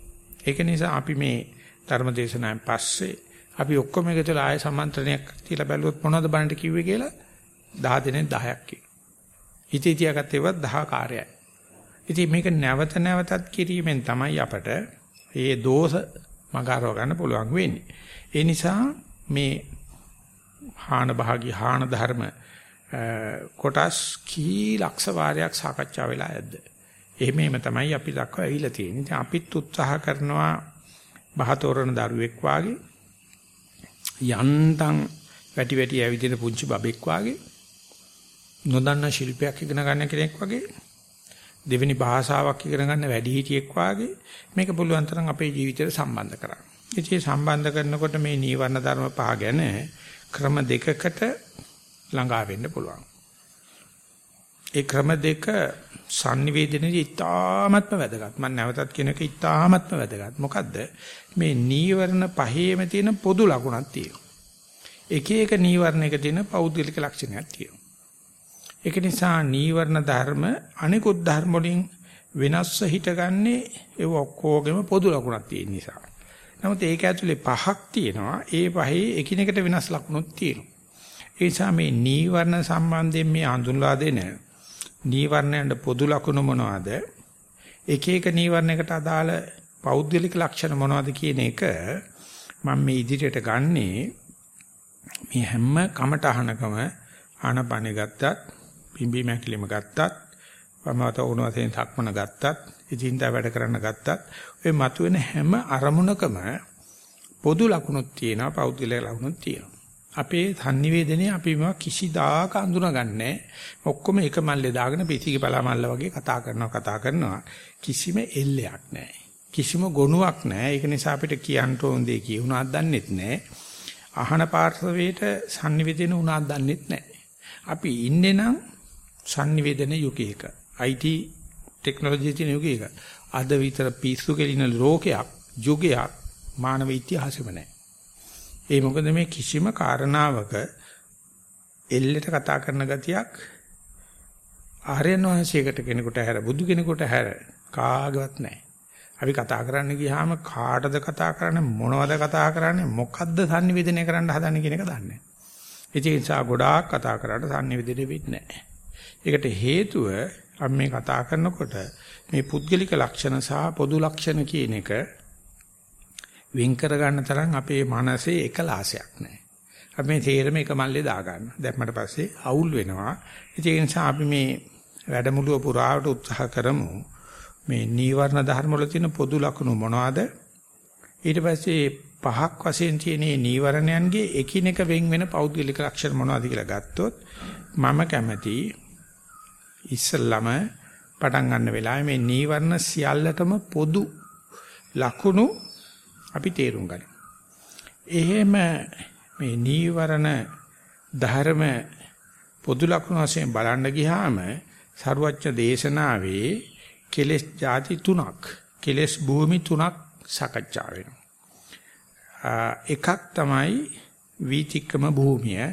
ඒක නිසා අපි මේ ධර්මදේශනාවෙන් පස්සේ අපි ඔක්කොම එකතුලා ආය සම්මන්ත්‍රණයක් තියලා බැලුවොත් මොනවද බණට කිව්වේ කියලා 10 දෙනෙක් 10ක් කිව්වා. හිතේ තියාගත්තේ වත් 10 කාර්යයි. ඉතින් මේක නැවත නැවතත් කිරීමෙන් තමයි අපට මේ දෝෂ මගහරව ගන්න පුළුවන් වෙන්නේ. ඒ නිසා මේ හාන භාගී හාන ධර්ම කොටස් කී ලක්ෂ වාරයක් සාකච්ඡා වෙලා ඇද්ද? එහෙමම තමයි අපි දක්වා ඇවිල්ලා තියෙන්නේ. ඉතින් අපිත් උත්සාහ කරනවා බහතෝරන දරුවෙක් වාගේ යන්තම් වැටි වැටි ඇවිදින පුංචි බබෙක් වාගේ නොදන්න ශිල්පයක් ඉගෙන ගන්න කෙනෙක් වගේ දෙවෙනි භාෂාවක් ඉගෙන ගන්න වැඩිහිටියෙක් වාගේ මේක පුළුවන් තරම් අපේ ජීවිතයට සම්බන්ධ කරගන්න. ඉතින් සම්බන්ධ කරනකොට මේ නීවරණ ධර්ම පහ ගැන ක්‍රම දෙකකට ළඟා වෙන්න පුළුවන්. ඒ ක්‍රම දෙක sannivedanayේදී ඉතාමත්ම වැදගත්. මම නැවතත් කියන එක ඉතාමත්ම වැදගත්. මොකද්ද? මේ නීවරණ පහේම තියෙන පොදු ලකුණක් තියෙනවා. එක එක නීවරණයක තියෙන පෞද්ගලික ලක්ෂණයක් තියෙනවා. ඒක නිසා නීවරණ ධර්ම අනිකුත් ධර්ම වලින් වෙනස්ව හිටගන්නේ ඒ ඔක්කොගෙම පොදු ලකුණක් තියෙන නිසා. නමුත් ඒක ඇතුලේ පහක් තියෙනවා. ඒ පහේ එකිනෙකට වෙනස් ලකුණුත් තියෙනවා. ඒ නිසා මේ නීවරණ සම්බන්ධයෙන් මේ හඳුන්වා දෙන නීවරණයන්ට පොදු ලක්ෂණ මොනවද? එක එක නීවරණයකට අදාළ පෞද්ගලික ලක්ෂණ මොනවද කියන එක මම මේ ඉදිරියට ගන්නේ මේ හැම කමටහනකම ආනපනෙ ගත්තත් පිම්බි මැකිලිම ගත්තත් වමවත උණ වශයෙන් තක්මන ගත්තත් ඉදින්දා වැඩ කරන්න ගත්තත් ඔය මතුවෙන හැම අරමුණකම පොදු ලක්ෂණක් තියෙනවා පෞද්ගලික ලක්ෂණක් තියෙනවා. අපේ sannivedanaye අපි මේවා කිසිදාක අඳුනගන්නේ ඔක්කොම එක මල්ලේ දාගෙන පිටිගේ බලා මල්ල වගේ කතා කරනවා කතා කරනවා. කිසිම එල්ලයක් නැහැ. කිසිම ගොනුවක් නැහැ. ඒක නිසා අපිට කියන්න ඕන දේ කියුණාක් දන්නෙත් නැහැ. අහන පාර්ශවයට sannivedana උනාක් දන්නෙත් නැහැ. අපි ඉන්නේ නම් sannivedana යුගයක IT ටෙක්නොලොජි තියෙන යුගයක අද විතර පිස්සු කෙලින ලෝකයක් යුගයක් මානව ඉතිහාසෙම නැහැ ඒ මොකද මේ කිසිම කාරණාවක එල්ලෙට කතා කරන ගතියක් ආර්යයන් වහන්සේකට කෙනෙකුට හැර බුදු කෙනෙකුට හැර කාගවත් නැහැ. අපි කතා කරන්න ගියාම කාටද කතා කරන්නේ මොනවද කතා කරන්නේ මොකද්ද sannivedana කරන්න හදන්නේ කියන එක දන්නේ නැහැ. ඒ නිසා ගොඩාක් කතා කරාට sannivedana වෙන්නේ නැහැ. ඒකට හේතුව අපි මේ කතා කරනකොට මේ පුද්ගලික ලක්ෂණ සහ පොදු ලක්ෂණ කියන එක වෙන් කර ගන්න තරම් අපේ මනසේ එකලාසයක් නැහැ. අපි මේ තේරම එක මල්ලේ දා ගන්න. දැම්මට පස්සේ අවුල් වෙනවා. ඒ නිසා අපි මේ වැඩමුළුව පුරාවට උත්සාහ කරමු. මේ නීවරණ ධර්ම වල තියෙන පොදු ලක්ෂණ මොනවද? ඊට පස්සේ පහක් වශයෙන් තියෙන මේ නීවරණයන්ගේ එකිනෙක වෙන් වෙන පෞද්ගලික ලක්ෂණ මොනවද කියලා ගත්තොත් මම කැමති ඉස්සල්ලාම පටන් ගන්න වෙලාවේ මේ නීවරණ සියල්ලටම පොදු ලකුණු අපි තේරුම් ගන්න. එහෙම මේ නීවරණ ධර්ම පොදු ලක්ෂණ වශයෙන් බලන්න ගියාම සරුවච්ච දේශනාවේ කෙලෙස් ಜಾති තුනක් කෙලෙස් භූමි තුනක් සකච්ඡා වෙනවා. එකක් තමයි වීතික්කම භූමිය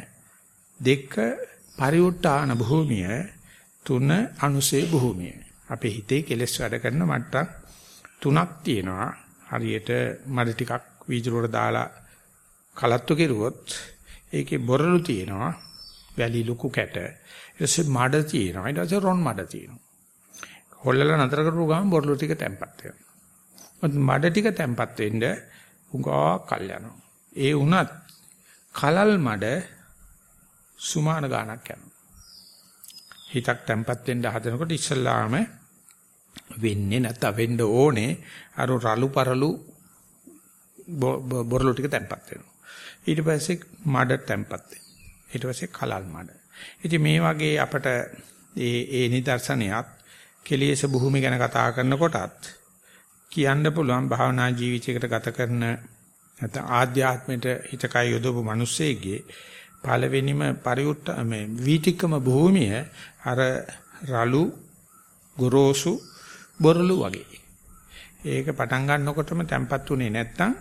දෙක පරිඋට්ටාන භූමිය තුන අනුසේ භූමිය. අපේ හිතේ කෙලෙස් වැඩ කරන මට්ටම් තුනක් තියෙනවා. හරියට මඩ ටිකක් වීදුරුවට දාලා කලත්තු කෙරුවොත් ඒකේ බොරළු තියෙනවා. වැලි ලুকু කැට. ඊටසේ මඩ තියෙනවා. ඊට පස්සේ රොන් මඩ තියෙනවා. හොල්ලලා නතර කරපු ගමන් බොරළු ටික තැම්පත් වෙනවා. මඩ ටික තැම්පත් වෙන්න උගා කල් යනවා. ඒ වුණත් කලල් මඩ සුමාන ගානක් යනවා. හිතක් තැම්පත් වෙන්න හදනකොට ඉස්සල්ලාම වෙන්නේ නැත්නම් වෙන්න ඕනේ අර රළු පරළු බොරළු ටික තැම්පත් වෙනවා. ඊට පස්සේ මඩ තැම්පත් වෙනවා. ඊට පස්සේ කලල් මඩ. ඉතින් මේ වගේ අපට ඒ ඒ නිදර්ශනයත් කෙලියස භූමි ගැන කතා කරනකොටත් කියන්න පුළුවන් භාවනා ජීවිතයකට ගත කරන නැත්නම් ආධ්‍යාත්මයට හිතකය යොදවපු මිනිස්සෙගේ පළවෙනිම පරිඋත් මේ වීතිකම භූමිය අර රළු ගොරෝසු බොරළු වගේ. ඒක පටන් ගන්නකොටම තැම්පත් උනේ නැත්තම්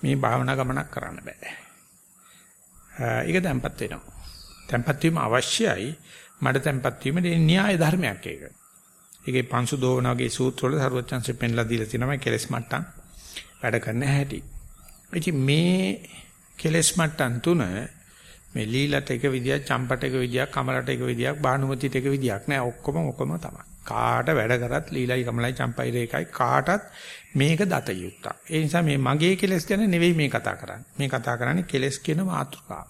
මේ භාවනා ගමනක් කරන්න බෑ. ඒක තැම්පත් වෙනවා. තැම්පත් වීම අවශ්‍යයි. මඩ තැම්පත් වීම න්‍යාය ධර්මයක් ඒක. ඒකේ පංසු දෝවන වගේ සූත්‍ර වල සරුවචන්සේ පෙන්ලා දීලා තියෙනවා කෙලස් මට්ටම් වැඩ කරන්න හැටි. ඉතින් මේ කෙලස් මට්ටම් තුන මේ ලීලට එක විදියක්, චම්පට එක විදියක්, කමලට එක විදියක්, බානුමතිට එක විදියක් නෑ ඔක්කොම ඔක්කොම තමයි. කාට වැඩ කරත් ලීලයි කමලයි චම්පයි රේකයි කාටත් මේක දත යුක්තක්. ඒ නිසා මේ මගේ කෙලස් ගැන නෙවෙයි මේ කතා කරන්නේ. මේ කතා කරන්නේ කෙලස් කියන මාතෘකාව.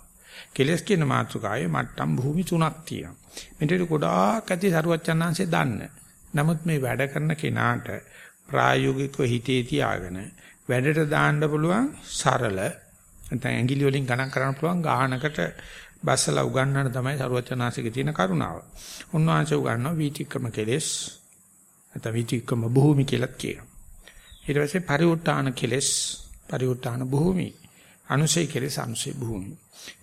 කෙලස් කියන මාතෘකාවේ මට්ටම් භූමි තුනක් තියෙනවා. මෙතන ගොඩාක් ඇති සරුවච්චන්හන්සේ දන්න. නමුත් මේ වැඩ කරන කෙනාට ප්‍රායෝගිකව හිතේ තියාගෙන වැඩට දාන්න පුළුවන් සරල නැත්නම් ඇඟිලි වලින් ගණන් කරන්න පුළුවන් ගාහනකට බස්සලා උගන්වන්න තමයි සරුවචනාසිකේ තියෙන කරුණාව. උන්වහන්සේ උගන්වනවා වීතික්‍රම කෙලෙස් නැත්නම් වීතික්‍රම භූමි කියලා කියනවා. ඊට පස්සේ පරිඋත්තාන කෙලෙස් පරිඋත්තාන භූමි. අනුසය කෙලෙස් අනුසය භූමි.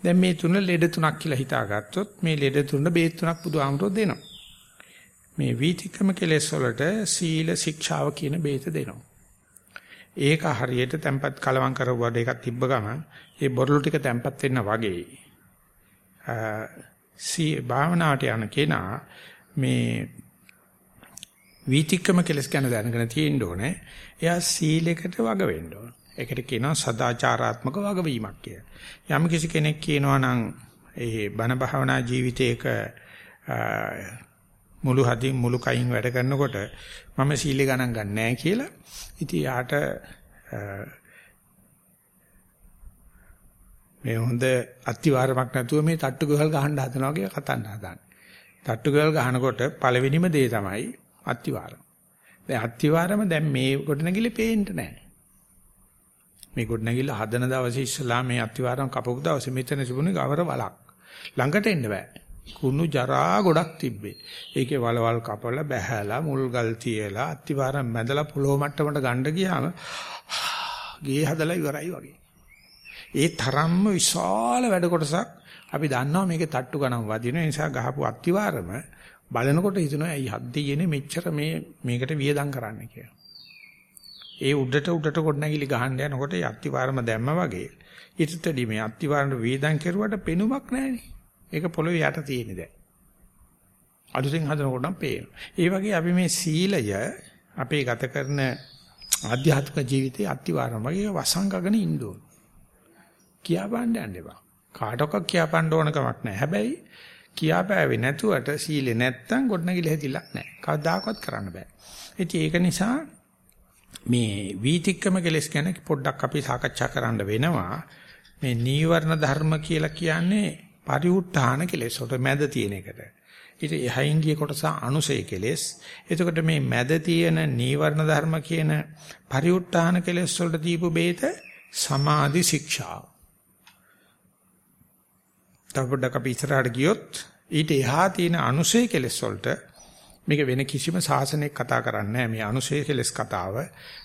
දැන් මේ තුන ලෙඩ තුනක් කියලා හිතාගත්තොත් මේ ලෙඩ තුන බේත් තුනක් බුදුහාමුදුරුවෝ දෙනවා. මේ වීතික්‍රම කෙලෙස් වලට සීල ශික්ෂාව කියන බේත දෙනවා. ඒක හරියට තැම්පත් කලවම් කරුවාට එකක් තිබ්බ ගමන් ඒ බොරළු ටික තැම්පත් වෙන්න වගේ සී භාවනාවට යන කෙනා මේ වීතික්‍රම කෙලස් ගැන දැනගෙන තියෙන්න ඕනේ. එයා සීලයකට වග වෙන්න ඕන. ඒකට කියනවා සදාචාරාත්මක වගවීමක් කියලා. යම් කිසි කෙනෙක් කියනවා නම් ඒ බණ භාවනා ජීවිතයක මුළු හදින් මුළු කයින් වැඩ කරනකොට මම සීලේ ගණන් ගන්න නැහැ කියලා. ඉතින් යාට මේ හොඳ අත්විවරමක් නැතුව මේ තට්ටු ගහල් ගහන්න හදනවා වගේ කතන්න හදන්නේ. තට්ටු ගහල් ගහනකොට පළවෙනිම දේ තමයි අත්විවරම. දැන් අත්විවරම දැන් මේ ගොඩනැගිලි පේන්න නැහැ. මේ ගොඩනැගිල්ල හදන දවසේ ඉස්සලා මේ අත්විවරම කපපු දවසේ මෙතන තිබුණේ ගවර වලක්. ළඟට එන්න බෑ. කුණු ජරා ගොඩක් තිබ්බේ. ඒකේ වලවල් කපලා බැහැලා මුල් ගල් තියලා අත්තිවාරම් මැදලා පොළොව මට්ටමට ගන්න ගියාම ගේ හදලා ඉවරයි වගේ. ඒ තරම්ම විශාල වැඩ කොටසක් අපි දන්නවා මේකේ තට්ටු ගණන් වදින නිසා ගහපු අත්තිවාරම බලනකොට හිතනවා ඇයි හද්දියනේ මෙච්චර මේ මේකට වියදම් කරන්න කියලා. ඒ උඩට උඩට කොටනැගිලි ගහන්න යනකොට ඒ අත්තිවාරම දැම්ම වගේ ඊටතදී මේ අත්තිවාරම වියදම් කෙරුවට පෙනුමක් නැහැනේ. ඒක පොළොවේ යට තියෙන්නේ දැන්. අලුතෙන් හදනකොට නම් පේනවා. ඒ වගේ අපි මේ සීලය අපේ ගත කරන ආධ්‍යාත්මික ජීවිතයේ අත්විවරම වගේ වසංගගෙන ඉන්න ඕන. කියා බණ්ඩ යන්න එපා. කාටවත් කියා බණ්ඩ ඕන කමක් නැහැ. හැබැයි කියාපෑවේ නැතුවට සීලේ නැත්තම් ගොඩනැගිලි හැදිලක් නැහැ. කවදාකවත් කරන්න බෑ. ඉතින් ඒක නිසා මේ වීතික්කම කෙලස් ගැන පොඩ්ඩක් අපි සාකච්ඡා කරන්න වෙනවා. මේ නීවරණ ධර්ම කියලා කියන්නේ පරිඋත්ථාන කෙලෙස් උඩ මැද තියෙන එකට. ඊට එහයින් ගිය කොටස අනුසය කෙලෙස්. එතකොට මේ මැද තියෙන නීවරණ ධර්ම කියන පරිඋත්ථාන කෙලෙස් වලට දීපු බේත සමාධි ශික්ෂාව. තවපොඩක් අපි ඉස්සරහට ගියොත් ඊට එහා තියෙන අනුසය කෙලෙස් වලට මේක වෙන කිසිම සාසනයක් කතා කරන්නේ නැහැ. මේ අනුසය කෙලෙස් කතාව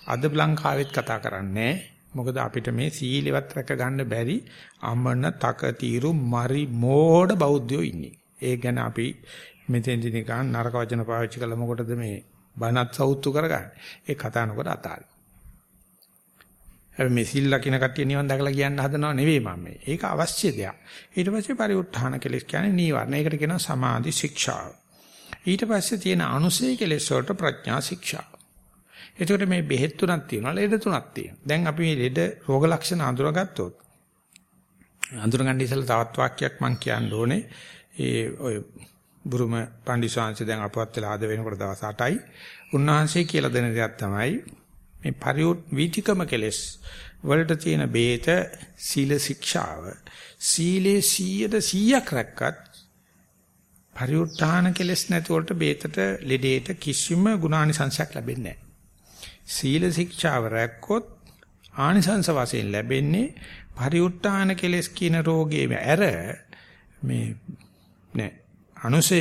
අද ලංකාවෙත් කතා කරන්නේ මොකද අපිට මේ සීලෙවත් රැක ගන්න බැරි අමන තක తీරු මරි මෝඩ බෞද්ධයෝ ඉන්නේ. ඒ ගැන අපි මෙතෙන්දි නිකන් නරක වචන පාවිච්චි කළා මොකටද මේ බනත් සෞතු කරගන්නේ. ඒ කතා නොකර අතාරින්. හැබැයි මේ සිල් ලකින කට්ටිය නිවන් දැකලා කියන්න හදනව නෙවෙයි මම මේ. ඒක අවශ්‍ය දෙයක්. ඊට පස්සේ පරිඋත්ථාන කෙලෙස් කියන්නේ නීවරණ. ඒකට කියනවා සමාධි ශික්ෂාව. ඊට පස්සේ තියෙන අනුසය කෙලෙස් වලට ප්‍රඥා ශික්ෂාව. එතකොට මේ බෙහෙත් තුනක් තියෙනවා ලෙඩ තුනක් තියෙනවා. දැන් අපි මේ ලෙඩ රෝග ලක්ෂණ අඳුරගත්තොත් අඳුරගන්න ඉස්සෙල්ලා තවත් වාක්‍යයක් මම කියන්න ඕනේ. ඒ ඔය බුරුම පණ්ඩිස්වාංශ දැන් අපවත් වෙලා ආද වෙනකොට දවස් 8යි. උන්වහන්සේ කියලා දෙන දෙයක් තමයි මේ පරිඋත් වීතිකම කෙලස් වලට තියෙන බේත සීල ශික්ෂාව සීලේ 100ට 100ක් රැක්කත් පරිඋත්ථාන කෙලස් නැති වලට බේතට ලෙඩේට කිසිම ගුණානිසංසයක් ලැබෙන්නේ නැහැ. සීල ශික්ෂාව රැක්කොත් ආනිසංස වශයෙන් ලැබෙන්නේ පරිඋත්ථාන කෙලස් කියන රෝගයේ ඇර මේ නෑ අනුසය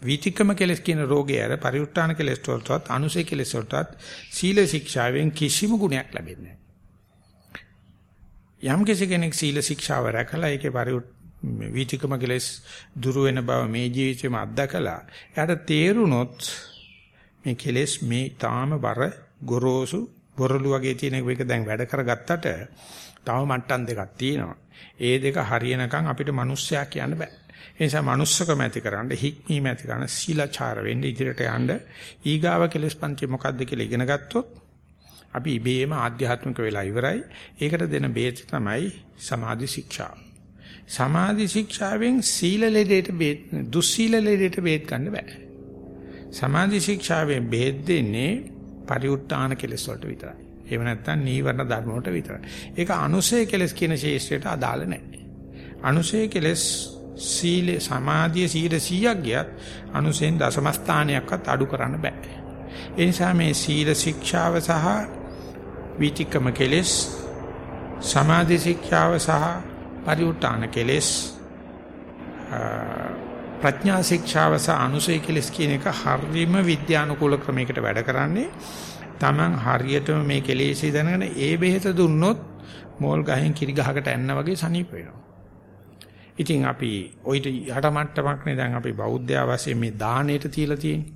වීතිකම කෙලස් කියන රෝගය අර පරිඋත්තාන කෙලස් වලටත් අනුසය කෙලස් වලටත් සීල ශික්ෂාවෙන් කිසිම ගුණයක් ලැබෙන්නේ නැහැ. යම් කෙනෙක් සීල ශික්ෂාව රැකලා ඒකේ පරිඋත් වීතිකම කෙලස් දුරු වෙන බව මේ ජීවිතේම අත්දකලා එයාට තේරුනොත් මේ කෙලස් මේ තාම බර ගොරෝසු බොරළු වගේ තියෙන එක දැන් වැඩ කරගත්තට තව මට්ටම් දෙකක් තියෙනවා. ඒ දෙක හරියනකම් අපිට මිනිස්සයා කියන්න බෑ. ඒ නිසා manussකම ඇති කරන්න හික්මීම ඇති කරන සීලාචාර වෙන්න ඉදිරියට යන්න ඊගාව කෙලස් පන්ති මොකද්ද කියලා ඉගෙන ගත්තොත් අපි ඉබේම ආධ්‍යාත්මික වෙලා ඉවරයි. ඒකට දෙන බේත තමයි සමාධි ශික්ෂා. සමාධි ශික්ෂාවෙන් සීල ලෙඩේට බේත් දුස්සීල ලෙඩේට බේත් ගන්න බෑ. සමාධි ශික්ෂාවෙන් බේත් දෙන්නේ පරිඋත්තාන කෙලස් වලට විතරයි. එහෙම නැත්නම් නීවරණ ධර්ම වලට විතරයි. ඒක අනුසය කෙලස් කියන ශේෂ්ත්‍රයට අදාළ නැහැ. අනුසය කෙලස් සීල සමාධිය 100ක් ගියත් අනුසෙන් දශම ස්ථානයක්වත් අඩු කරන්න බෑ. ඒ නිසා මේ සීල ශික්ෂාව සහ විතික්‍රම කෙලෙස් සමාධි ශික්ෂාව සහ පරිඋත්තාන කෙලෙස් ප්‍රඥා ශික්ෂාව සහ අනුසය කෙලෙස් කියන එක හරියම විද්‍යානුකූල ක්‍රමයකට වැඩ කරන්නේ. Taman හරියටම මේ කෙලෙසි දැනගෙන ඒ බෙහෙත දුන්නොත් මෝල් ගහෙන් කිරි ගහකට ඇන්න වගේ සනීප වෙනවා. ඉතින් අපි ඔయిత යට මට්ටමක්නේ දැන් අපි බෞද්ධ වශයෙන් මේ දාණයට තියලා තියෙන්නේ.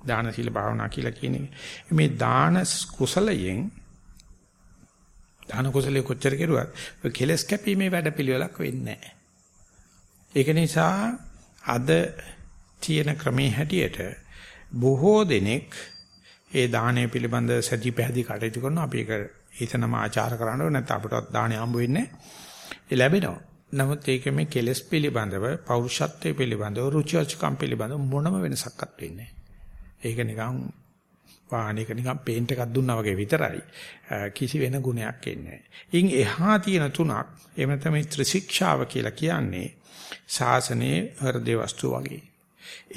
දාන සීල භාවනා කියලා කියන එක. මේ දාන කුසලයෙන් දාන කුසලයේ කොච්චර කෙරුවත් ඔය කෙලස් කැපීමේ වැඩපිළිවෙලක් වෙන්නේ නැහැ. ඒක නිසා අද තියෙන ක්‍රමේ හැටියට බොහෝ දෙනෙක් ඒ දානය පිළිබඳ සැදි පැහැදි කටයුතු කරනවා. අපි ඒක හිතනම ආචාර කරනවා නැත්නම් අපිටවත් දාණය හම්බ වෙන්නේ නැහැ. ඒ ලැබෙනවා. නමුත් ඒක මේ කෙලස් පිළිබඳව පෞරුෂත්වයේ පිළිබඳව රුචි අරුචිකම් පිළිබඳව මොනම වෙනසක්වත් වෙන්නේ ඒක නිකන් වාහනයක නිකන් පේන්ට් එකක් දුන්නා වගේ විතරයි. කිසි වෙන ගුණයක් එන්නේ නැහැ. එහා තියෙන තුනක් එහෙම තමයි ත්‍රිශික්ෂාව කියලා කියන්නේ ශාසනයේ හෘදේ වස්තු වගේ.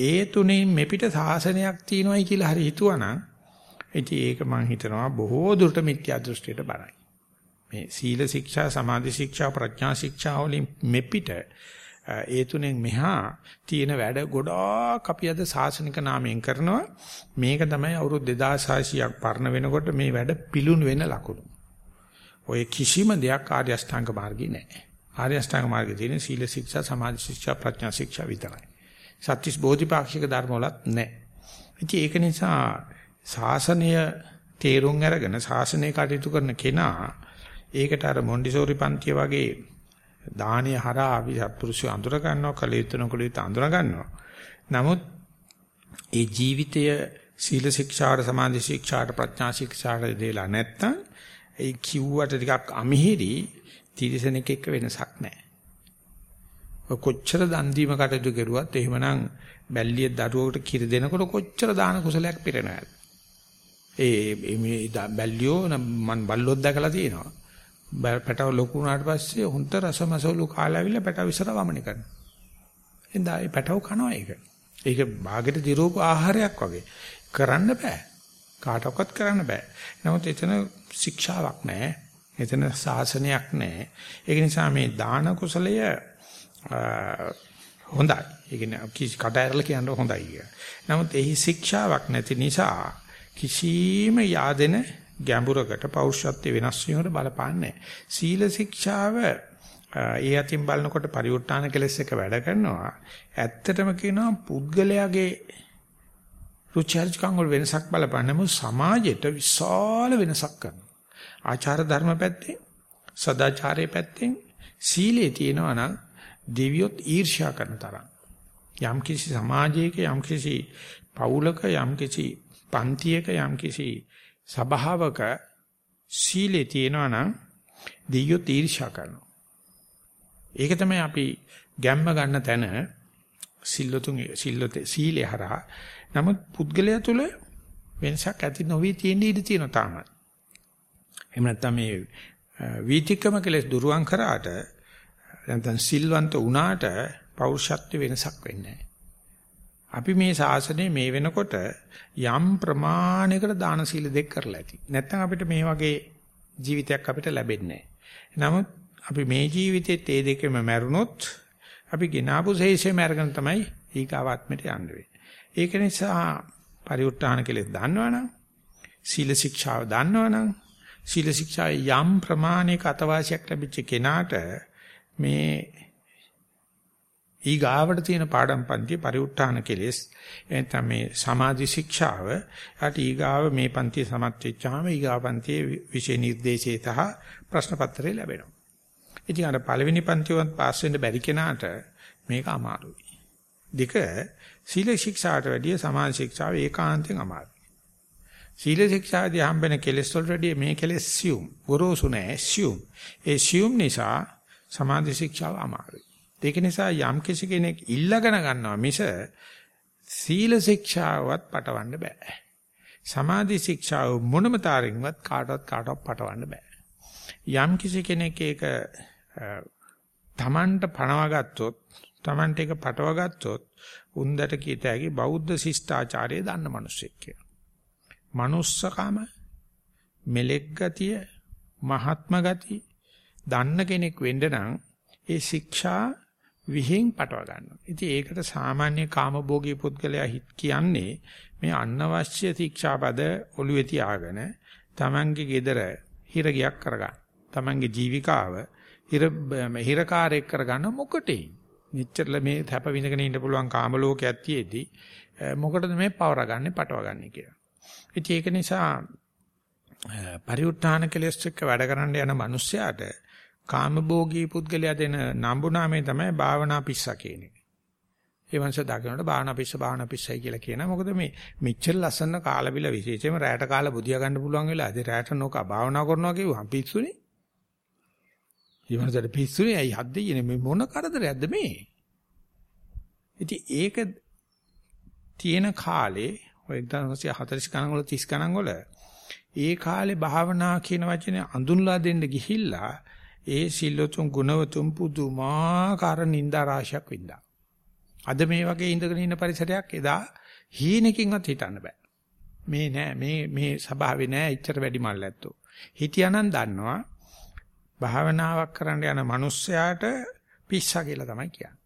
ඒ තුනේ මෙපිට ශාසනයක් තියෙනවයි කියලා හරි හිතුවනම් ඉතින් ඒක මම හිතනවා බොහෝ දුරට මිත්‍යා දෘෂ්ටියට බරයි. මේ සීල ශික්ෂා, සමාධි ශික්ෂා, ප්‍රඥා ශික්ෂා වලින් මෙපිට ඒ තුනෙන් මෙහා තියෙන වැඩ ගොඩාක් අපි අද සාසනික නාමයෙන් කරනවා. මේක තමයි අවුරුදු 2600ක් පරණ වෙනකොට මේ වැඩ පිලුණු වෙන ලකුණු. ඔය කිසිම දෙයක් ආර්ය අෂ්ටාංග මාර්ගේ නැහැ. ආර්ය අෂ්ටාංග මාර්ගයේ තියෙන සීල ශික්ෂා සමාධි ශික්ෂා ප්‍රඥා ශික්ෂා විතරයි. සත්‍විස් බෝධිපාක්ෂික ධර්ම වලත් නැහැ. ඉතින් ඒක නිසා ශාසනය තේරුම් අරගෙන ශාසනය කටයුතු කරන කෙනා ඒකට අර මොන්ඩිසෝරි පන්තිය වගේ දානීය හරහා අපි සත්පුරුෂය අඳුර ගන්නවා කලියුත් නොකලියුත් අඳුර ගන්නවා. නමුත් ඒ ජීවිතය සීල ශික්ෂාට සමාධි ශික්ෂාට ප්‍රඥා ශික්ෂාට දෙලා නැත්තම් ඒ කිව්වට ටිකක් අමිහිරි තිරසනෙක් එක්ක වෙනසක් නැහැ. කොච්චර දන් දීම කටයුතු කරුවත් එහෙමනම් බැල්ලිය දරුවකට කිරි දෙනකොට කොච්චර දාන කුසලයක් පිරෙනවද? ඒ මේ බැල්ලියෝ මන් බල්ලොත් දැකලා තියෙනවා. පැටව ලොකු වුණාට පස්සේ හුන්ට රසමසවලු කාලා ඇවිල්ලා පැටව විසර වමනේ කරනවා. එඳා ඒ පැටව කනවා ඒක. ඒක භාගෙට දිරෝප ආහාරයක් වගේ. කරන්න බෑ. කාටවත් කරන්න බෑ. නමුත් එතන ශික්ෂාවක් නැහැ. එතන සාසනයක් නැහැ. ඒක නිසා මේ දාන කුසලය හොඳයි. ඒ කියන්නේ කිසි කටහැරලා කියන්න හොඳයි කියලා. නමුත් එහි ශික්ෂාවක් නැති නිසා කිසිම yaadෙන ගැඹුරකට පෞරුෂත්ව වෙනස් වීමකට බලපාන්නේ සීල ශික්ෂාව ඒ අතින් බලනකොට පරිවෘත්තාන කෙලස් එක වැඩ කරනවා. ඇත්තටම කියනවා පුද්ගලයාගේ රුචර්ජකම් වල වෙනසක් බලපන්නම සමාජයට විශාල වෙනසක් කරනවා. ආචාර ධර්ම පැත්තෙන් සදාචාරයේ පැත්තෙන් සීලේ තියෙනවා නම් දෙවියොත් ඊර්ෂ්‍යා කරන තරම්. යම් කිසි සමාජයක යම් කිසි පවුලක යම් කිසි පන්තියක යම් කිසි සබාවක සීලේ තියෙනවා නම් දෙවියොත් ඊර්ෂ්‍යා කරනවා. ඒක තමයි අපි ගැම්ම ගන්න තැන සිල්ලතුන් සිල්ලත සීලේ හරහා නමුත් පුද්ගලයා තුල වෙනසක් ඇති නොවි තියෙන ඉඩ තියෙනවා තාමත්. එහෙම නැත්නම් මේ වීතික්‍රම කෙලෙස් දුරුවන් කරාට නැත්නම් සිල්වන්ත වුණාට පෞරුෂත්ව වෙනසක් වෙන්නේ අපි මේ ශාසනය මේ වෙනකොට යම් ප්‍රමාණයකට දාන සීල දෙක කරලා ඇති. නැත්නම් අපිට මේ වගේ ජීවිතයක් අපිට ලැබෙන්නේ නමුත් අපි මේ ජීවිතේත් ඒ දෙකම මැරුණොත් අපි ගినాපු ශේෂයෙන්ම අරගෙන තමයි ඊගාවාත්මයට යන්න ඒක නිසා පරිඋත් ทาน කෙලෙස් දන්නවනම් සීල ශික්ෂාව දන්නවනම් සීල ශික්ෂාවේ යම් ප්‍රමාණයක අතවාසියක් ලැබිච්ච කෙනාට මේ ඊගාවට තියෙන පාඩම් පන්ති පරිඋත් ทาน කෙලෙස් එතන මේ සමාධි ශික්ෂාව යට ඊගාව මේ පන්ති සමත් වෙච්චාම ඊගාව පන්තියේ විෂය නිර්දේශය සහ ප්‍රශ්න පත්‍රය ලැබෙනවා. ඉතින් අර පළවෙනි පන්තිවත් පාස් වෙන්න බැරි කෙනාට මේක අමාරුයි. දෙක සීල ශික්ෂාට වැඩිය සමාධි ශික්ෂාව ඒකාන්තයෙන් අමාරුයි. සීල ශික්ෂාදී හම්බෙන කෙලෙස් වලට වැඩිය මේ කෙලෙස් සියුම්, ගොරෝසු නෑ සියුම්. ඒ සියුම් නිසා සමාධි ශික්ෂාව අමාරුයි. ඒක නිසා යම් කිසි කෙනෙක් ඉල්ලගෙන ගන්නවා මිස සීල ශික්ෂාවත් පටවන්න බෑ. සමාධි ශික්ෂාව මොනම තාරින්වත් කාටවත් කාටවත් පටවන්න බෑ. යම් කිසි කෙනෙක් ඒක තමන්ට පණවා ගත්තොත් තමන්ට ඒක පටව ගත්තොත් උන්දට කීත හැකි බෞද්ධ ශිෂ්ටාචාරය දන්න මිනිස්සෙක් කියලා. Manussකම මෙලෙක් ගතිය මහත්ම ගතිය දන්න කෙනෙක් වෙන්න නම් ඒ ශික්ෂා විහිං පටව ගන්නවා. ඉතින් ඒකට සාමාන්‍ය කාමභෝගී පුද්ගලයා හිත කියන්නේ මේ අනවශ්‍ය ශික්ෂාපද ඔළුවේ තියාගෙන තමන්ගේ gedara හිරගයක් කරගන්න. තමන්ගේ ජීවිකාව හිර හිරකාරයක් කරගන්න මොකටේ? මෙච්චර මේ තැප විඳගෙන ඉන්න පුළුවන් කාම ලෝකයක් තියේදී මොකටද මේ පවරගන්නේ පටවගන්නේ කියලා. ඉතින් ඒක නිසා පරිඋත්ථාන කෙලස් එක්ක වැඩ කරන්න යන මිනිස්සයාට කාමභෝගී පුද්ගලයා දෙන නම්බුනාමේ තමයි භාවනා පිස්ස කියන්නේ. ඒ වංශ දකින්නට භාවනා පිස්ස භාවනා පිස්සයි කියලා කියනවා. මොකද මේ මෙච්චර ලස්සන කාලබිල විශේෂයෙන්ම රැයට කාලා බුදියා ගන්න පුළුවන් වෙලාදී රැයට නෝක භාවනා කරනවා කිව්වම් පිස්සුනේ. ඊවන්සට පිස්සුනේ අයි හද්දියනේ මේ මොන කරදරයක්ද මේ? ඉතින් ඒක තියෙන කාලේ ඔය 1940 ගණන් වල 30 ගණන් වල ඒ කාලේ භාවනා කියන වචනේ අඳුන්ලා දෙන්න ගිහිල්ලා ඒ සිල්ලතුන් ගුණවතුන් පුදුමාකාර නිന്ദා රාශියක් වින්දා. අද මේ වගේ ඉඳගෙන ඉන්න පරිසරයක් එදා හීනකින්වත් හිතන්න බෑ. මේ නෑ මේ මේ ස්වභාවේ නෑ ඉච්චර වැඩි මල් ඇත්තෝ. හිටියානම් දන්නවා භාවනාවක් කරන්න යන මිනිස්සයාට පිස්සා කියලා තමයි කියන්නේ.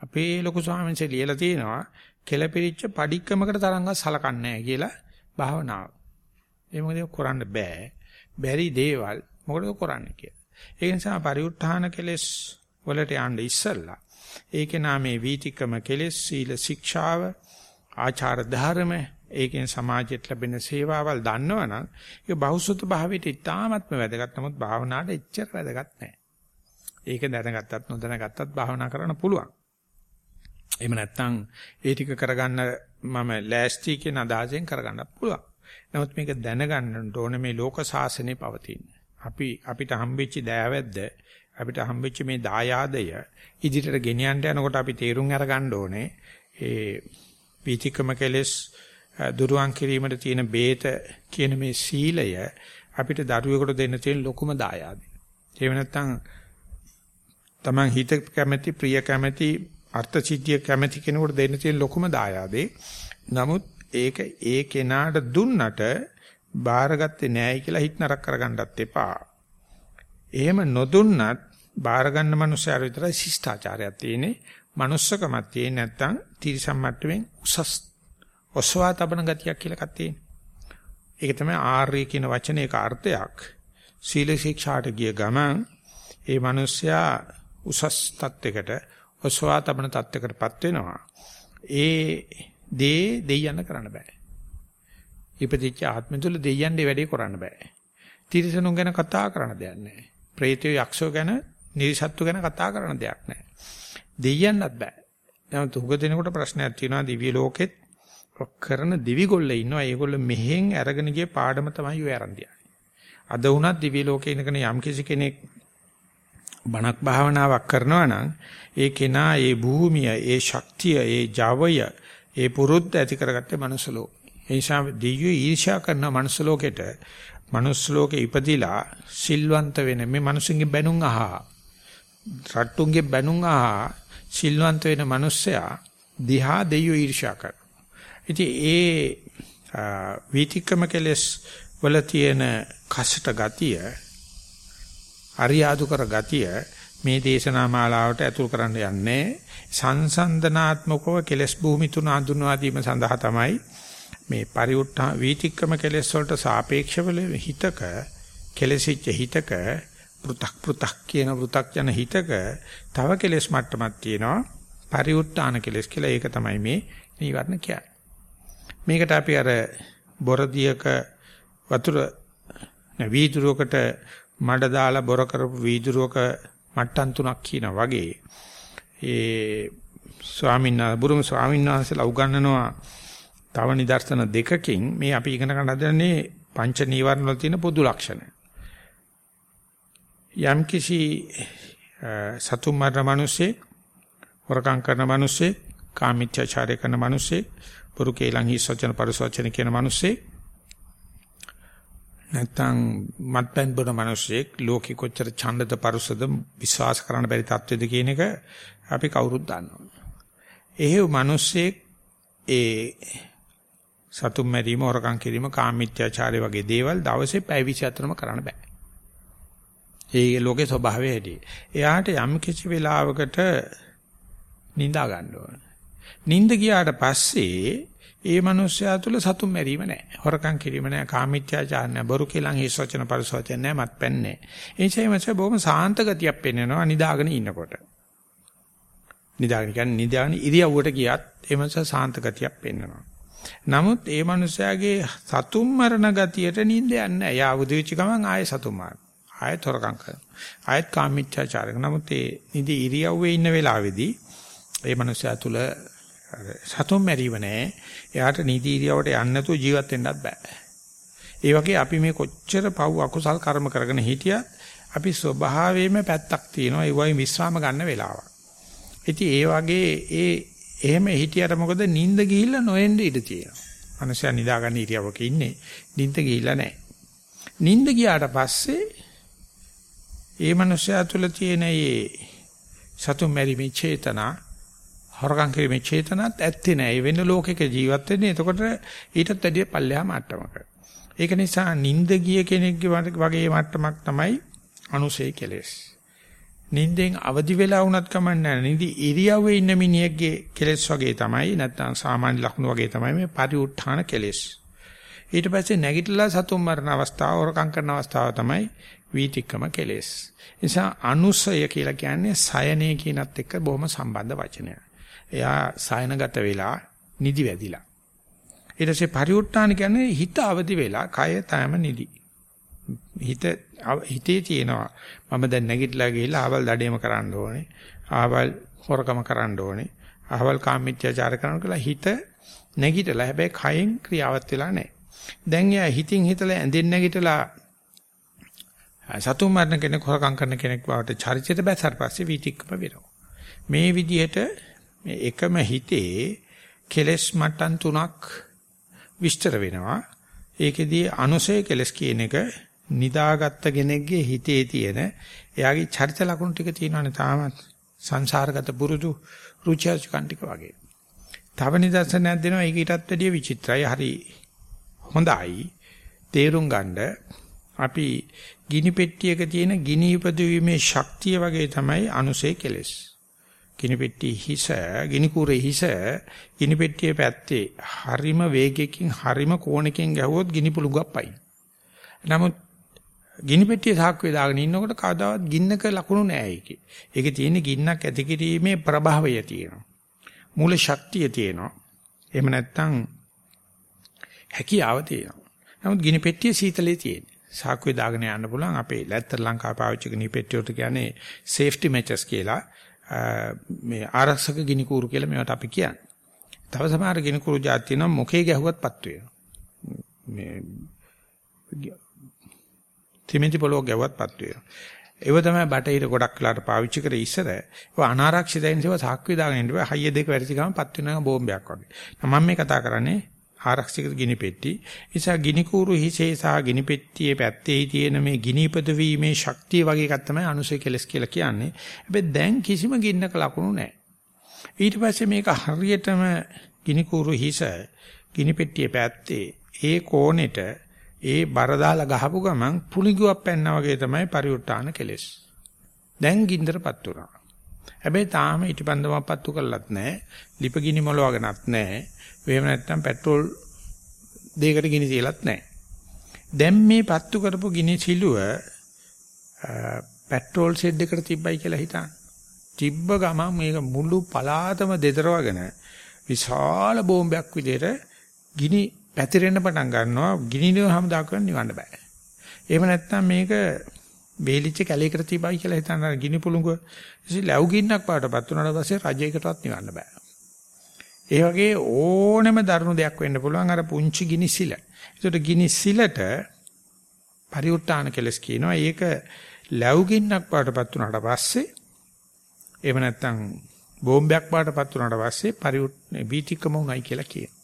අපේ ලොකු ස්වාමීන් වහන්සේ ලියලා තියෙනවා කෙලපිරිච්ච padikkamakට තරංග සලකන්නේ කියලා භාවනාව. ඒ මොකද කරන්න බෑ. බැරි දේවල් මොකටද කරන්න කියලා. ඒ නිසා පරිඋත්ථාන කෙලෙස් වලට යන්න ඉස්සෙල්ලා ඒකේ නාමේ වීතිකම කෙලෙස් සීල ශික්ෂාව ආචාර ධර්ම ඒකෙන් සමාජයට ලැබෙන සේවාවල් දන්නවනම් ඒක බහුසුත භාවයට ඉතාමත්ම වැදගත්. නමුත් භාවනාවට එච්චර වැදගත් නැහැ. ඒක දැනගත්තත් නොදැනගත්තත් භාවනා කරන්න පුළුවන්. එහෙම නැත්නම් ඒ ටික කරගන්න මම ලෑස්ති කියන අදහසෙන් කරගන්න පුළුවන්. නමුත් මේක දැනගන්න ඕනේ මේ ලෝක සාසනේ පවතින. අපි අපිට හම්බෙච්ච දයාවැද්ද අපිට හම්බෙච්ච මේ දායාදය ඉදිරියට ගෙනියන්න යනකොට අපි තීරුම් අරගන්න ඕනේ ඒ පීතිකම කෙලස් දුරුවන් කිරීමට තියෙන බේත කියන මේ සීලය අපිට දරුවෙකුට දෙන්න තියෙන ලොකුම දායාදය. එහෙම නැත්නම් Taman හිත කැමැති ප්‍රිය කැමැති අර්ථ සිද්ධිය කැමැති කෙනෙකුට දෙන්න තියෙන ලොකුම දායාදේ. නමුත් ඒක ඒ කෙනාට දුන්නට බාරගත්තේ නෑයි කියලා හිත නරක කරගන්නත් එපා. එහෙම නොදුන්නත් බාර ගන්න මනුස්සයර විතරයි ශිෂ්ටාචාරයක් තියෙන්නේ. manussකමක් තියෙන්නේ නැත්තම් තිරිසම් මට්ටමින් උසස් ඔසවා තබන ගතියක් කියලා එකක් තියෙනවා. ඒක තමයි ආර්ය කියන වචනේක අර්ථයක්. සීල ශික්ෂාට ගිය ගමන් ඒ මිනිස්සයා උසස් තත්යකට ඔසවා තබන තත්යකටපත් වෙනවා. ඒ දේ දෙයයන් කරන්න බෑ. ඉපදිච්ච ආත්මය තුළ දෙයයන් වැඩේ කරන්න බෑ. තිරිසනුන් ගැන කතා කරන්න දෙයක් නැහැ. ප්‍රේතයෝ යක්ෂයෝ ගැන නිරිසත්තු ගැන කතා කරන්න දෙයක් නැහැ. දෙයයන්වත් බෑ. නමුත් උග දෙනකොට ප්‍රශ්නයක් තියෙනවා දිව්‍ය ලෝකෙත් කරන දිවිගොල්ලෝ ඉන්නවා. ඒගොල්ලෝ මෙහෙන් අරගෙන ගිය පාඩම තමයි ඔය ආරම්භය. අද වුණත් දිව්‍ය ලෝකේ ඉඳගෙන යම් කිසි කෙනෙක් බණක් භාවනාවක් කරනවා නම් ඒ කෙනා ඒ භූමිය, ඒ ශක්තිය, ඒ ජවය, ඒ පුරුද්ද ඇති කරගත්තේ මනුස්ස ලෝකේ. ඒ නිසා දිව්‍ය ඊර්ෂ්‍යා කරන මනුස්ස ලෝකෙට මනුස්ස ලෝකේ ඉපදිලා සිල්වන්ත වෙන මේ මනුස්සුන්ගේ බැනුම් අහා රට්ටුන්ගේ බැනුම් අහා සිල්වන්ත වෙන මනුස්සයා දිහා දෙයියෝ ඊර්ෂ්‍යා කරනවා. ඉතින් ඒ වීතික්‍රම කෙලස් වල තියෙන කසට ගතිය අරියාදු කර ගතිය මේ දේශනා මාලාවට ඇතුල් කරන්න යන්නේ සංසන්දනාත්මකව කෙලස් භූමි තුන හඳුන්වා දීම සඳහා තමයි මේ පරිඋත් වීතික්‍රම කෙලස් වලට සාපේක්ෂව හිතක කෙලසිච්ච හිතක පෘ탁 පෘ탁 කියන පෘ탁 යන හිතක තව කෙලස් මට්ටමක් තියෙනවා පරිඋත්තාන කෙලස් කියලා ඒක තමයි මේ නීවරණ කියන්නේ. මේකට අපි අර බොරදියක වතුර වීදුරුවකට මඩ දාලා බොර කරපු වීදුරුවක මට්ටම් තුනක් කියනා වගේ ඒ ස්වාමීන් වහන්සේ බුරුම ස්වාමීන් වහන්සේලා උගන්වනවා තව නිදර්ශන දෙකකින් මේ අපි ඉගෙන ගන්න හදන්නේ පංච නීවරණ වල තියෙන පොදු ලක්ෂණ. යම් කිසි සතුම් මරන මිනිස්සේ හොරකම් කරන මිනිස්සේ කාමීත්‍යචාරය කරන මිනිස්සේ පුරු කේලං හිස් වචන පරිසවචන කියන මිනිස්සේ නැත්තම් මත්පැන් බොන මිනිස්සෙක් ලෝකෙ කොච්චර ඡන්දද පරුසද විශ්වාස කරන්න බැරි තත්ත්වෙද කියන එක අපි කවුරුත් දන්නවා. එහෙව් මිනිස්සෙක් ඒ සතුම් මැරීම, හොරකම් කිරීම, කාමීත්‍යාචාරය වගේ දේවල් දවසේ පැය 24ම කරන්න බෑ. ඒ ලෝකේ ස්වභාවය හැටි. එයාට යම් කිසි වෙලාවකට නිඳා ගන්න ඕන. නිින්ද ගියාට පස්සේ ඒ මනුස්සයා තුළ සතුම් මැරීම නැහැ. හොරකම් කිරීම නැහැ. කාමීත්‍යාචාර නැහැ. බොරු කෙලන් හිස් වචන පරිසවචන නැහැ. මත්පැන් නැහැ. ඒ නිසා මච බොහොම සාන්ත ගතියක් පෙන්වනවා නිදාගෙන ඉන්නකොට. නිදාගෙන කියන්නේ නිදාගෙන ඉරියව්වට ගියත් ඒ මනුස්සයා සාන්ත ගතියක් පෙන්වනවා. නමුත් ඒ මනුස්සයාගේ සතුම් මරණ ගතියට නිින්ද යන්නේ නැහැ. යා උදෙවිච්ච ගමන් ආයෙ සතුම් මරන. ආයෙත් හොරකම් කරනවා. ආයෙත් කාමීත්‍යාචාරක. නමුත් ඒ නිදි ඉරියව්වේ ඉන්න වෙලාවේදී ඒ මනුස්සයා තුළ සතුම් මැරීම නෑ. එයාට නීති ඉරියවට යන්න නැතුව ජීවත් වෙන්නත් බෑ. ඒ වගේ අපි මේ කොච්චර පව් අකුසල් කර්ම කරගෙන හිටියත් අපි ස්වභාවයෙන්ම පැත්තක් තියෙනවා. ඒ වගේ විශ්‍රාම ගන්න වෙලාවක්. ඉතින් ඒ වගේ ඒ එහෙම හිටියට මොකද නිින්ද ගිහිල්ලා නොඑන්න ඉඩ තියෙනවා. මනුස්සයා නිදා ගන්න ඉරියවක ඉන්නේ. නිින්ද ගිහිල්ලා නැහැ. නිින්ද ගියාට පස්සේ ඒ මනුස්සයා තුළ තියෙන මේ සතුම් මැරීමේ චේතනා හොරකම් කිරීමේ චේතනත් ඇත්තේ නැහැ. ඒ වෙන ලෝකයක ජීවත් වෙන්නේ. එතකොට ඊටත් වැඩිය පල්ලෙහා මට්ටමක. ඒක නිසා නිින්ද ගිය කෙනෙක්ගේ වගේ මට්ටමක් තමයි අනුසය කෙලෙස්. නිින්දෙන් අවදි වෙලා වුණත් කමන්නේ නැහැ. නිදි ඉරියව්වේ ඉන්න මිනිහෙක්ගේ කෙලෙස් වගේ තමයි නැත්නම් සාමාන්‍ය ලක්ෂණ වගේ තමයි මේ පරිඋත්ථාන කෙලෙස්. ඊට පස්සේ නැගිටලා සතුම් මරණ අවස්ථාව හොරකම් කරන අවස්ථාව තමයි වීතික්කම කෙලෙස්. නිසා අනුසය කියලා කියන්නේ සයනේ කියනත් එක්ක බොහොම සම්බන්ධ වචනයක්. එයා සායනගත වෙලා නිදි වැදිලා. ඊට පස්සේ පරිඋත්ථාන කියන්නේ හිත අවදි වෙලා කය තැම නිදි. හිත හිතේ තියෙනවා මම දැන් නැගිටලා ගිහිල්ලා ආවල් දඩේම කරන්න ඕනේ. ආවල් හොරකම කරන්න ඕනේ. අහවල් කාමීත්‍යාචාර කරනවා කියලා හිත නැගිටලා හැබැයි කයෙන් ක්‍රියාවත් වෙලා නැහැ. දැන් එයා හිතින් හිතලා ඇඳෙන් නැගිටලා සතුන් මරණ කෙනෙක් හොරකම් කරන කෙනෙක් බවට චරිතයට බැසට පස්සේ වීතික්කම වෙනවා. මේ විදිහට මේ එකම හිතේ කෙලස් මට්ටම් තුනක් විස්තර වෙනවා. ඒකෙදී අනුසය කෙලස් කියන එක නිදාගත්ත කෙනෙක්ගේ හිතේ තියෙන එයාගේ චරිත ලක්ෂණ ටික තියෙනවානේ තාමත් සංසාරගත පුරුදු රුචර්ජකන් ටික වගේ. තව නිදර්ශනයක් දෙනවා ඒක ඊටත් වැඩිය විචිත්‍රයි. හරි හොඳයි. තේරුම් ගන්න අපි ගිනි පෙට්ටියක තියෙන ගිනි ඉපදවීමේ ශක්තිය වගේ තමයි අනුසේ කෙලස්. ගිනි පෙට්ටිය හිස, ගිනි කුරේ හිස, ගිනි පෙට්ටියේ පැත්තේ හරිම වේගයකින් හරිම කෝණකින් ගැහුවොත් ගිනි පුළඟක් පයි. නමුත් ගිනි පෙට්ටිය සාක්කුවේ දාගෙන ඉන්නකොට කවදාවත් ගින්නක ලකුණු නැහැ ඒකේ. ඒකේ තියෙන ගින්නක් ඇති කිරීමේ ප්‍රභාවය තියෙනවා. මූල ශක්තිය තියෙනවා. එහෙම නැත්නම් හැකියාව තියෙනවා. නමුත් ගිනි පෙට්ටිය සීතලේ තියෙන්නේ. සාක්කුවේ දාගෙන යන්න පුළුවන් අපේ ලැත්තර ලංකාව පාවිච්චි කරන පෙට්ටියට කියන්නේ සේෆ්ටි මෙචර්ස් කියලා මේ ආරක්ෂක ගිනි කූරු කියලා මේවට අපි කියන්නේ. තව සමහර ගිනි කූරු જાති තියෙනවා මොකේ ගැහුවත්පත් වෙනවා. මේ සිමෙන්ති පොලොව ගැව්වත්පත් වෙනවා. ඒව තමයි බටහිර ගොඩක් වෙලාට පාවිච්චි කරේ ඉස්සර. ඒව අනාරක්ෂිතයින් ඒවා සාක්කුවේ දාගෙන ඉන්න බෑ. හයිය දෙක වැඩි ගමන් පත් වෙනවා බෝම්බයක් වගේ. මම මේ කතා කරන්නේ ආරක්ෂිත ගිනි පෙට්ටි. නිසා ගිනි කූරු හිසේ සහ ගිනි පෙට්ටියේ පැත්තේ තියෙන මේ ගිනිපද වීමේ ශක්තිය වගේ එකක් තමයි අනුසය කෙලස් කියලා කියන්නේ. හැබැයි දැන් කිසිම ගින්නක ලකුණු නැහැ. ඊට පස්සේ මේක හරියටම ගිනි කූරු හිස ගිනි පෙට්ටියේ පැත්තේ ඒ කෝණෙට ඒ බර දාලා ගහපු ගමන් පුලිගුවක් පැන්නා වගේ තමයි පරිඋත් ทาน කෙලස්. දැන් ගින්දරපත් වුණා. හැබැයි තාම ඊටපන්දමක් පත්තු කරලත් නැහැ. ලිපගිනි මොලවගෙනත් නැහැ. එහෙම නැත්නම් පෙට්‍රෝල් දෙයකට ගිනි තියලත් නැහැ. දැන් මේ පත්තු කරපු ගිනි සිලුව පෙට්‍රෝල් ෂෙඩ් එකට තිබ්බයි කියලා හිතන්න. තිබ්බ ගමන් මේක මුළු පලාතම දෙතරවගෙන විශාල බෝම්බයක් විදිහට ගිනි පැතිරෙන්න පටන් ගන්නවා ගිනිනව හැමදා කරන් නිවන්න බෑ. එහෙම නැත්නම් මේක බේලිච්ච කැලේකට තිබයි කියලා හිතන ගිනි පුළඟ ඉතින් ලැබු ගින්නක් පාටපත් වුණාට පස්සේ රජයකටවත් නිවන්න බෑ. ඒ වගේ ඕනෙම දරුණු දෙයක් වෙන්න පුළුවන් අර පුංචි ගිනි සිල. ඒකට ගිනි සිලට පරිඋත් ทาน කෙලස් කියනවා. ඒක ලැබු ගින්නක් පාටපත් වුණාට පස්සේ එහෙම නැත්නම් බෝම්බයක් පාටපත් වුණාට පස්සේ පරිඋත් බීතිකම උණයි කියලා කියනවා.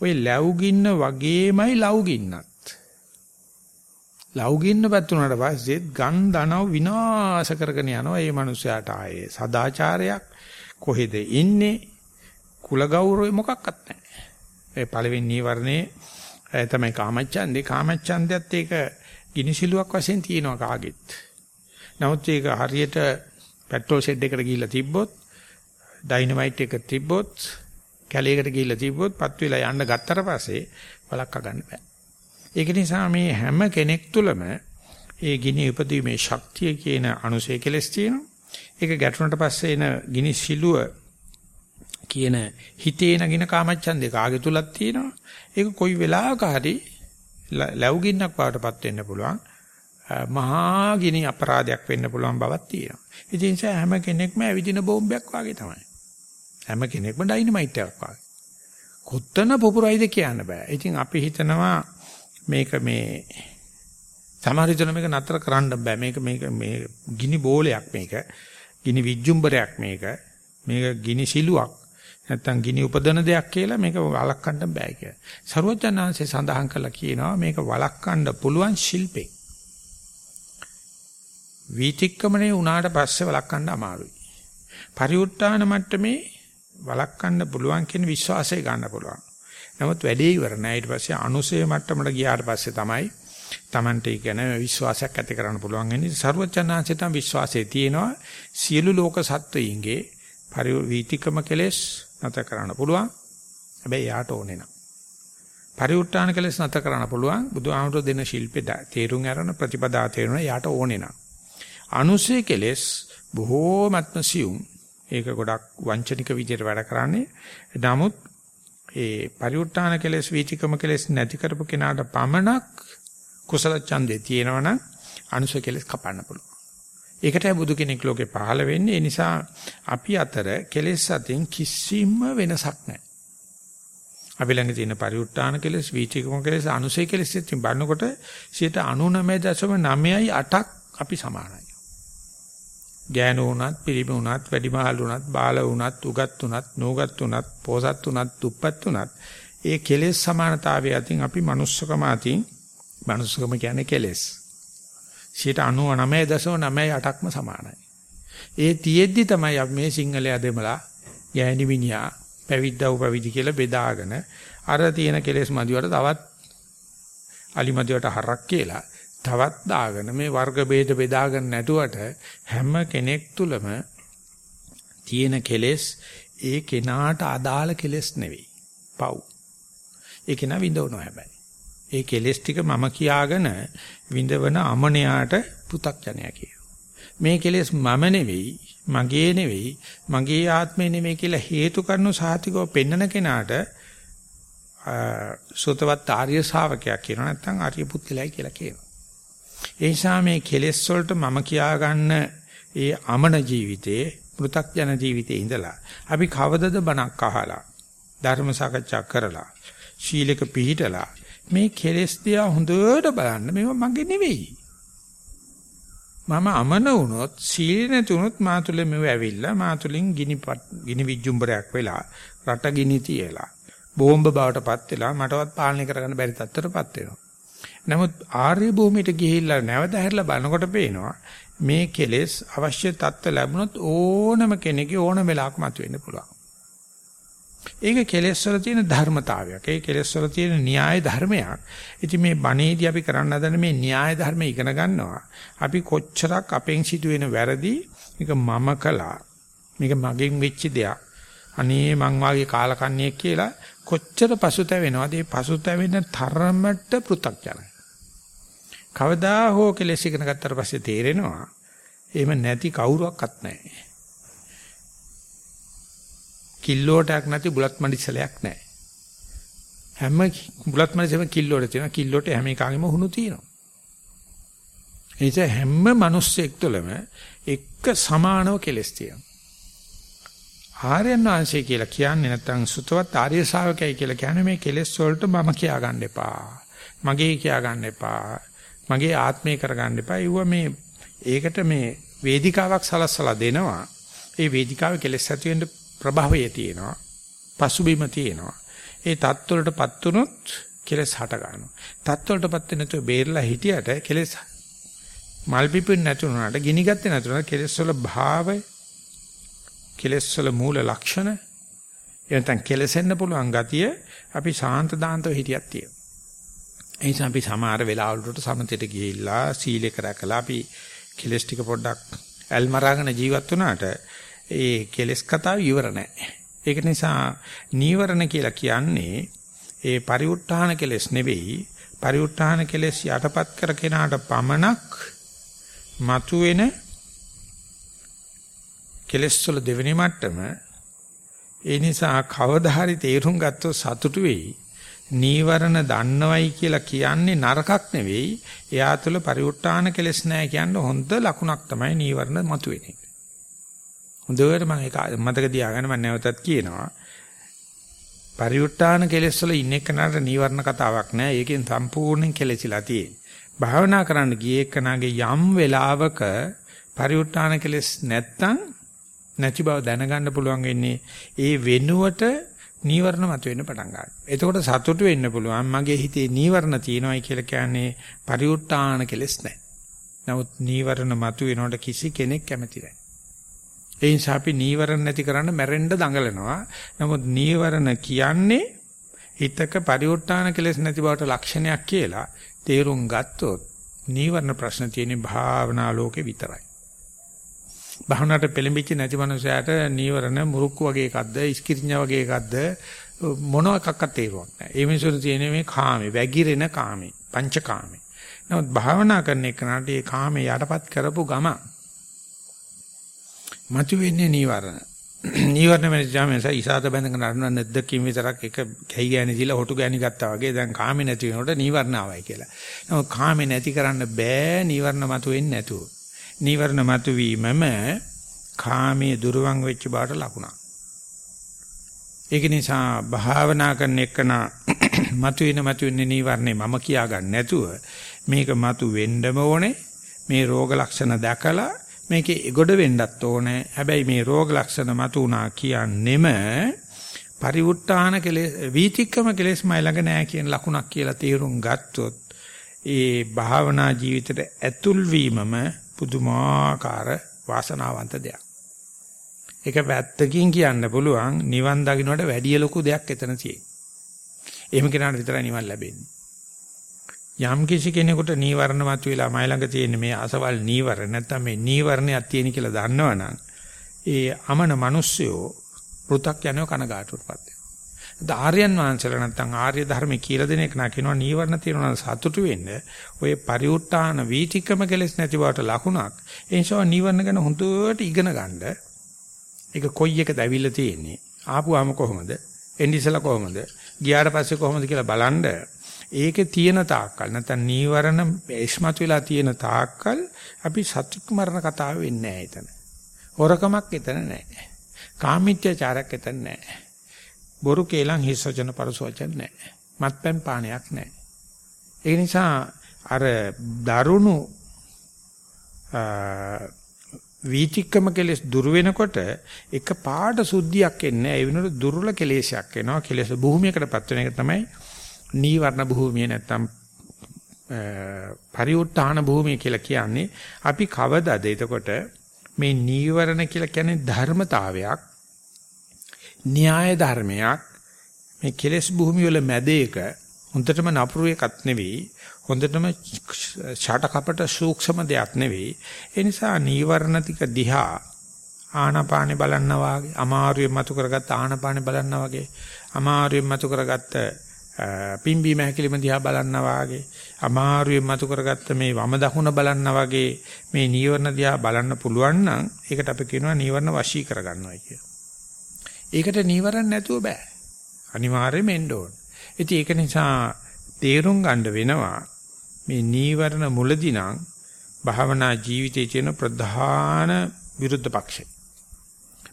ওই ලැබුගින්න වගේමයි ලව්ගින්නත්. ලව්ගින්නපත් උනාට පස්සෙත් ගන් දනව විනාශ කරගෙන යනවා මේ මිනිස්යාට ආයේ සදාචාරයක් කොහෙද ඉන්නේ කුල ගෞරවය මොකක්වත් නැහැ. ඒ පළවෙනි නීවරණේ තමයි කාමච්ඡන්දේ කාමච්ඡන්දයත් ඒක ගිනිසිලුවක් වශයෙන් තියෙනවා කාගෙත්. නමුත් ඒක හරියට පෙට්‍රෝල් ෂෙඩ් එකකට ගිහිල්ලා තිබ්බොත් ඩයිනමයිට් එක තිබ්බොත් කැලේකට ගිහිල්ලා තිබ්බොත් පත් වෙලා යන්න ගත්තට පස්සේ වලක්වා ගන්න බෑ. ඒක නිසා මේ හැම කෙනෙක් තුළම ඒ ගිනි උපදීමේ ශක්තිය කියන අනුසය කෙලස් තියෙනවා. ඒක ගැටුණට පස්සේ එන ගිනි සිලුව කියන හිතේ නගින කාමච්ඡන්දේ කාගේ තුලක් තියෙනවා. ඒක කොයි වෙලාවක හරි ලැබුගින්නක් වඩටපත් වෙන්න පුළුවන්. මහා ගිනි අපරාධයක් වෙන්න පුළුවන් බවක් තියෙනවා. ඉතින් හැම කෙනෙක්ම ඇවිදින බෝම්බයක් වගේ තමයි. හැම කෙනෙක්ම ඩයිනමයිට් එකක් වගේ. කොත්තන පුපුරයිද කියන්න බෑ. ඉතින් අපි හිතනවා මේක මේ සමහර විට මේක නතර කරන්න බෑ. මේක මේක මේ ගිනි බෝලයක් මේක. ගිනි විජ්ජුම්බරයක් මේක. මේක ගිනි සිලුවක්. නැත්තම් ගිනි උපදන දෙයක් කියලා මේක වළක්වන්න බෑ කියලා. සරුවචනාංශේ සඳහන් කළා කියනවා මේක වළක්වන්න පුළුවන් ශිල්පේ. වීතික්කමනේ උනාට පස්සේ වළක්වන්න අමාරුයි. පරිඋත් ทาน මට්ටමේ වළක්වන්න පුළුවන් කියන විශ්වාසය ගන්න පුළුවන්. නමුත් වැඩේ ඉවර නෑ ඊට පස්සේ අනුසය මට්ටමට ගියාට පස්සේ තමයි Tamante ගැන විශ්වාසයක් ඇති කරන්න පුළුවන් වෙන්නේ. සරුවචනාංශේ තම විශ්වාසය තියෙනවා සියලු ලෝක සත්වයින්ගේ පරිවීතිකම කෙලෙස් නැත කරන්න පුළුවන්. හැබැයි යාට ඕනේ නෑ. පරිඋත් ทาน කෙලෙස් නැත කරන්න පුළුවන්. බුදුහාමුදුර දෙන ශිල්පේ තේරුම් අරන ප්‍රතිපදා තේරුණ යාට ඕනේ නෑ. අනුසය කෙලෙස් බොහෝමත්ම සියුම් ඒක ගොඩක් වංචනික විදිහට වැඩ කරන්නේ. නමුත් ඒ පරිඋත් ทาน කෙලස් වීතිකම කෙලස් නැති කරපු කෙනාට පමණක් කුසල ඡන්දේ තියෙනවනම් අනුසය කෙලස් කපන්න පුළුවන්. ඒකටයි බුදු කෙනෙක් ලෝකේ පහළ වෙන්නේ. ඒ නිසා අපි අතර කෙලෙස් අතින් කිසිම වෙනසක් නැහැ. අපි ළඟ තියෙන පරිඋත් ทาน කෙලෙස්, වීචිකම කෙලෙස්, අනුසය කෙලෙස් ඉතින් බලනකොට 99.98ක් අපි සමානයි. ගෑනු වුණත්, පිරිමි වුණත්, වැඩිමහල් වුණත්, බාල වුණත්, උගත් වුණත්, නූගත් වුණත්, පෝසත් වුණත්, දුප්පත් වුණත් ඒ කෙලෙස් සමානතාවය අතින් අපි manussකම අතින් manussකම කියන්නේ කෙලෙස්. 99.98ක්ම සමානයි. ඒ තියෙද්දි තමයි අපි මේ සිංහලයා දෙමලා ගෑණි මිනිහා පැවිද්දව පැවිදි කියලා බෙදාගෙන අර තියෙන කෙලෙස් මදිවට තවත් අලි මදිවට හරක් කියලා තවත් දාගෙන මේ වර්ග ભેද බෙදාගෙන නැටුවට හැම කෙනෙක් තුලම තියෙන කෙලෙස් ඒ කෙනාට අදාළ කෙලෙස් නෙවෙයි. පව්. ඒ කෙනා විඳවනවා හැබැයි. ඒ කෙලෙස් ටික මම කියාගෙන විඳවන අමනයාට පෘ탁ජනයා කියනවා. මේ කෙලෙස් මම නෙවෙයි, මගේ නෙවෙයි, මගේ ආත්මේ නෙවෙයි කියලා හේතු කරනු සාතිකව පෙන්නන කෙනාට සෝතවත් ආර්ය ශාවකයා කියනවා නැත්නම් ආර්ය පුත්කලයි කියලා කියනවා. ඒ නිසා මේ කෙලෙස් වලට මම කියාගන්න ඒ අමන ජීවිතේ, පෘ탁ජන ජීවිතේ ඉඳලා අපි කවදද බණක් අහලා ධර්ම සාකච්ඡා කරලා ශීලක පිළිහිටලා මේ කෙලෙස් දිහා හොඳට බලන්න මේවා මගේ නෙවෙයි. මම අමන වුණොත් සීල නැති වුණොත් මාතුලේ මෙව ඇවිල්ලා මාතුලින් ගිනි ගිනි විජ්ජුම්බරයක් වෙලා රට ගිනි තියලා බෝම්බ බවටපත් වෙලා මටවත් පාලනය කරගන්න බැරි තත්ත්වයටපත් වෙනවා. නමුත් ආර්ය භූමියට ගිහිල්ලා නැවත හැරලා බලනකොට පේනවා මේ කෙලෙස් අවශ්‍ය තත්ත්ව ලැබුණොත් ඕනම කෙනෙකුගේ ඕනම වෙලාවක මතුවෙන්න පුළුවන්. ඒක කෙලෙස් වල තියෙන ධර්මතාවයක්. ඒ කෙලෙස් වල තියෙන න්‍යාය ධර්මයක්. ඉතින් මේ බණේදී අපි කරන්න හදන මේ න්‍යාය ධර්ම ඉගෙන ගන්නවා. අපි කොච්චරක් අපෙන් සිදුවෙන වැරදි මේක මම කළා. මේක මගෙන් වෙච්ච දෙයක්. අනේ මං වාගේ කාලකන්ණියෙක් කියලා කොච්චර පසුතැවෙනවද? ඒ පසුතැවෙන තරමට පෘ탁ජනයි. කවදා හෝ කෙලෙස් ඉගෙන ගත්තට පස්සේ තේරෙනවා එහෙම නැති කවුරුවක්වත් නැහැ. කිල්ලෝටයක් නැති බුලත් මඩිසලයක් නැහැ. හැම බුලත් මඩිසලෙම කිල්ලෝට තියෙනවා. කිල්ලෝට හැම එකකෙම හුණු තියෙනවා. ඒ නිසා හැම මිනිස්සෙක් තුළම එක සමානව කෙලස් තියෙනවා. ආර්යයන් වහන්සේ කියලා කියන්නේ නැත්නම් සුතවත් ආර්ය ශාවකයයි කියලා කියන්නේ මේ කෙලස් වලට මම කියා ගන්න එපා. මගේ කියා ගන්න එපා. මගේ ආත්මය කරගන්න එපා. ඒව මේ ඒකට මේ වේදිකාවක් සලස්සලා දෙනවා. ඒ වේදිකාවේ කෙලස් ඇති වෙන්න ප්‍රභවය තියෙනවා. පසුබිම තියෙනවා. ඒ தත්වලටපත් උනොත් කෙලස් හට ගන්නවා. தත්වලටපත් නැතුව බේරලා හිටියට කෙලස් මල් පිපෙන්නේ නැති වුණාට ගිනි ගත්තේ නැති වුණාට කෙලස් වල භාවය කෙලස් වල මූල ලක්ෂණ එතන කෙලසෙන්න පුළුවන් ගතිය අපි සාන්ත දාන්තව හිටියක් තියෙනවා. ඒ නිසා අපි සමහර වෙලාවලට සමතෙට ගිහිල්ලා සීලේ කරකලා අපි කෙලස් ටික පොඩ්ඩක් ඇල්මරාගෙන ජීවත් වුණාට ඒ කෙලස් කතාව ඉවර නැහැ. ඒක නිසා නීවරණ කියලා කියන්නේ ඒ පරිඋත් ทาน කෙලස් නෙවෙයි පරිඋත් ทาน කෙලස් යටපත් කර කෙනාට පමණක් මතුවෙන කෙලස් වල දෙවෙනි මට්ටම ඒ නිසා කවදා හරි තේරුම් ගත්තොත් සතුටු වෙයි නීවරණ දන්නවයි කියලා කියන්නේ නරකක් නෙවෙයි එයා තුළ පරිඋත් ทาน කෙලස් නැහැ කියන්නේ හොඳ ලකුණක් තමයි නීවරණ මතුවෙන එක හොඳට මම ඒක මතක තියාගෙන මම නැවතත් කියනවා. පරිඋත්තාන කෙලෙස් වල ඉන්න එකනට නීවරණ කතාවක් නෑ. ඒකෙන් සම්පූර්ණයෙන් කෙලෙසිලා තියෙන්නේ. භාවනා කරන්න ගියේ එකනාගේ යම් වෙලාවක පරිඋත්තාන කෙලෙස් නැත්තම් නැති බව දැනගන්න පුළුවන් වෙන්නේ ඒ වෙනුවට නීවරණ මත වෙන්න පටන් ගන්නවා. එතකොට සතුටු වෙන්න පුළුවන් මගේ හිතේ නීවරණ තියෙනවායි කියලා කියන්නේ පරිඋත්තාන කෙලෙස් නැහැ. නමුත් නීවරණ මතු වෙනකොට කිසි කෙනෙක් කැමති නැහැ. ඒ නිසා අපි නීවරණ නැති කරන්න මැරෙන්න දඟලනවා. නමුත් නීවරණ කියන්නේ හිතක පරිඋත් ทาน කෙලෙස් නැති බවට ලක්ෂණයක් කියලා තේරුම් ගත්තොත් නීවරණ ප්‍රශ්න තියෙන භාවනා ලෝකේ විතරයි. භාවනාවට පෙළඹිච්ච නැති මනුස්සයාට නීවරණ මුරුක්කු වගේ එකක්ද, ඉස්කිරිඤ්ඤා වගේ එකක්ද මොන එකක්වත් තේරුවක් නැහැ. ඒ මිනිසුන් තියෙන මේ කාමේ, වැగిරෙන කාමේ, පංචකාමේ. නමුත් භාවනා කරන එකනට මේ කාමේ යටපත් කරපු ගමන මතුවෙන්නේ නීවරණ. නීවරණ මෙච්චාම නිසා ඉසాత බැඳගෙන අරන නැද්දකින් විතරක් එක කැහි ගෑණි දීලා හොටු ගෑණි ගත්තා වගේ දැන් කාමේ නැති වෙනකොට නීවරණ ආවයි කියලා. නමුත් කාමේ නැති කරන්න බෑ නීවරණ මතුවෙන්නේ නැතුව. නීවරණ මතුවීමම කාමයේ දුරවන් වෙච්ච බාට ලකුණක්. ඒක නිසා භාවනා කරන එකන මතුවෙන මතුවෙන නීවරණේ මම කියා ගන්න නැතුව මේක මතු වෙන්නම ඕනේ මේ රෝග ලක්ෂණ දැකලා මේකේ එගොඩ වෙන්නත් ඕනේ හැබැයි මේ රෝග ලක්ෂණ මතුණා කියන්නෙම පරිවුට්ටාන කෙලෙස් වීතික්කම කෙලෙස් මයි ළඟ නැහැ කියන ලකුණක් කියලා තේරුම් ගත්තොත් ඒ භාවනා ජීවිතයට ඇතුල් වීමම පුදුමාකාර වාසනාවන්ත දෙයක්. ඒක පැත්තකින් කියන්න පුළුවන් නිවන් දකින්නට වැඩිය ලොකු දෙයක් එතන තියෙනවා. එහෙම කෙනාට විතරයි නිවන් ලැබෙන්නේ. යම් කිසි කෙනෙකුට නීවරණ මත වෙලා මයි ළඟ තියෙන මේ අසවල් නීවරණ නැත්නම් මේ නීවරණයක් තියෙන කියලා දන්නවනම් ඒ අමන මිනිස්සයෝ පෘ탁 යනව කනගාටුවටපත් වෙනවා. ආර්යයන් වහන්සේලා නැත්නම් ආර්ය ධර්ම කියලා දෙන එක නකිනවා නීවරණ තියෙනවා සතුටු වෙන්න. ඔය පරිඋත්තාන වීතික්‍රම කෙලස් නැති බවට ලකුණක්. ඒ නිසා නීවරණ ගැන හොඳට ඉගෙන ගන්න. ඒක කොයි එකද ඇවිල්ලා තියෙන්නේ? ආපුවාම කොහොමද? එන්නේ ඉස්සලා කොහොමද? ගියාට පස්සේ කොහොමද කියලා බලන්න ඒකේ තියෙන තාක්කල් නැත්නම් නීවරණ එස්මතු වෙලා තියෙන තාක්කල් අපි සත්‍යක් මරණ කතාව වෙන්නේ නැහැ එතන. හොරකමක් එතන නැහැ. කාමීත්‍යචාරයක් එතන නැහැ. බොරු කේලම් හිස් වචන පරස වචන නැහැ. මත්පැන් පානයක් නැහැ. ඒ නිසා අර දරුණු වීතික්කම කෙලස් දුර වෙනකොට එක පාට සුද්ධියක් එන්නේ ඒ වෙනකොට දුර්වල කෙලෙසයක් එනවා කෙලස් භූමියකටපත් වෙන එක තමයි නීවරණ භූමිය නැත්තම් පරිඋත්තාන භූමිය කියලා කියන්නේ අපි කවදාද? එතකොට මේ නීවරණ කියලා කියන්නේ ධර්මතාවයක් න්‍යාය ධර්මයක්. මේ කෙලෙස් භූමිය වල මැද එක හොඳටම නපුරු එකක් නෙවෙයි හොඳටම ඡාට කපට සූක්ෂම දෙයක් නෙවෙයි. ඒ නිසා නීවරණ ටික දිහා ආනාපානෙ බලන්නා වගේ අමාරුවෙන් මතු කරගත්ත ආනාපානෙ බලන්නා වගේ අමාරුවෙන් මතු කරගත්ත පිම්බීම හැකිලිම දිහා බලන්නා වගේ අමාරුවෙන් මතු කරගත්ත මේ වම දකුණ බලන්නා වගේ මේ නීවරණ දිහා බලන්න පුළුවන් නම් ඒකට අපි කියනවා නීවරණ වශී කරගන්නවා කියලා. ඒකට නීවරණ නැතුව බෑ. අනිවාර්යයෙන්ම එන්න ඕන. ඉතින් ඒක නිසා තේරුම් ගන්න වෙනවා මේ නීවරණ මුලදී නම් භාවනා ජීවිතයේ තියෙන ප්‍රධාන විරුද්ධ පක්ෂය.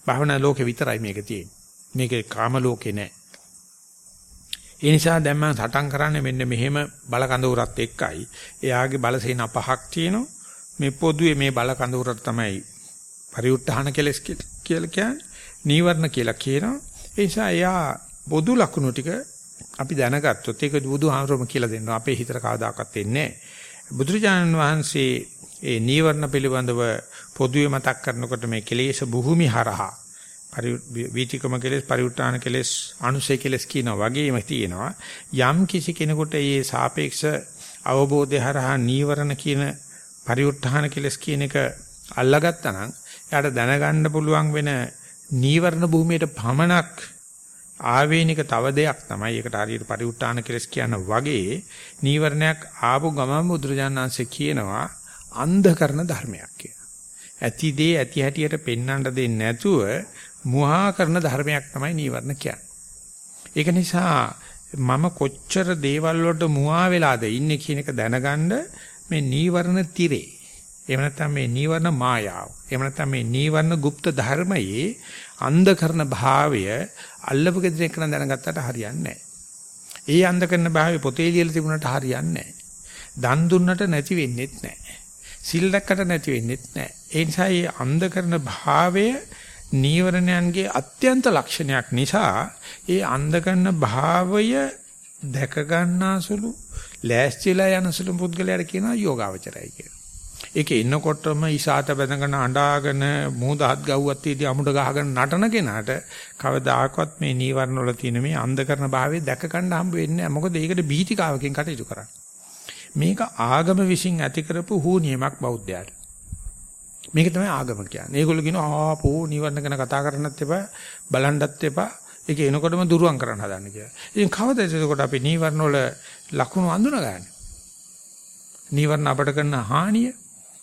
භාවනා ලෝකේ විතරයි මේක තියෙන්නේ. මේකේ කාම ලෝකේ නෑ. ඒ නිසා දැන් මම සටන් කරන්නේ මෙන්න මෙහෙම බල කඳවුරත් එක්කයි. එයාගේ බලසේන පහක් තියෙනවා. මේ පොදුවේ මේ බල කඳවුරට තමයි පරිඋත්හාන කෙලස් කියලා කියන්නේ. නීවරණ කියලා කියනවා. ඒ නිසා එයා පොදු ලක්ෂණ ටික අපි දැනගත්තොත් ඒක බුදුහාමරම කියලා දෙන්නවා. අපේ හිතට කවදාකවත් එන්නේ නැහැ. බුදුරජාණන් වහන්සේ ඒ නීවරණ පිළිබඳව පොදුවේ මතක් කරනකොට මේ කෙලේශ භූමි හරහා වීතිකම කෙලෙස් පරිඋත්තාන කෙලෙස් අනුසය කෙලෙස් කියනවා වගේම තියෙනවා යම් කිසි කෙනෙකුට මේ සාපේක්ෂ අවබෝධය හරහා නීවරණ කියන පරිඋත්තාන කෙලෙස් කියන එක අල්ලාගත්තා නම් එයාට දැනගන්න පුළුවන් වෙන නීවරණ භූමියට පමණක් ආවේනික තව දෙයක් තමයි ඒකට හරියට පරිඋත්තාන කෙලෙස් කියන වගේ නීවරණයක් ආපු ගමන් බුදුරජාණන්සේ කියනවා අන්ධ කරන ධර්මයක් කියලා. ඇති දේ ඇති හැටියට පෙන්වන්න දෙන්නේ නැතුව මුහා කරන ධර්මයක් තමයි නීවරණ කියන්නේ. ඒක නිසා මම කොච්චර දේවල් වලට මුහා වෙලාද ඉන්නේ කියන එක දැනගන්න මේ නීවරණ tire. එහෙම නැත්නම් මේ නීවරණ මායාව. එහෙම නැත්නම් මේ නීවරණ গুপ্ত ධර්මයේ අන්ධ කරන භාවය අල්ලපු gedරේ කරන දැනගත්තට හරියන්නේ නැහැ. ඒ අන්ධ කරන භාවය පොතේ ලියලා තිබුණාට හරියන්නේ නැහැ. දන් දුන්නට නැති වෙන්නේත් නැහැ. සිල් දැක්කට නැති වෙන්නේත් නැහැ. ඒ නිසා මේ අන්ධ කරන භාවය නීවරණයන්ගේ අත්‍යන්ත ලක්ෂණයක් නිසා ඒ අන්ධ කරන භාවය දැක ගන්නාසුළු ලෑස්තිලා යනසුළු පුද්ගලයාට කියනවා යෝගාවචරයි කියලා. ඒකේ ඉන්නකොටම ඉසాత බැඳගෙන අඬාගෙන මූද හත් ගව්වත් තියදී අමුඩ ගහගෙන නටන කෙනාට කවදාකවත් මේ නීවරණ වල තියෙන මේ අන්ධ කරන භාවය දැක ගන්න හම්බ වෙන්නේ නැහැ. මොකද ඒකට බීතිකාවකින් කටයුතු කරන්නේ. මේක ආගම විසින් ඇති කරපු හුනියමක් බෞද්ධයාට. මේක තමයි ආගම කියන්නේ. ඒගොල්ලෝ කියනවා ආපෝ නිවර්ණ ගැන කතා කරන්නත් එපා, බලන්නත් එපා. ඒක එනකොටම දුරුවන් කරන්න හදන්න කියලා. ඉතින් කවදද එතකොට අපි නිවර්ණ වල ලකුණු අඳුනගන්නේ? නිවර්ණ අපට කරන හානිය,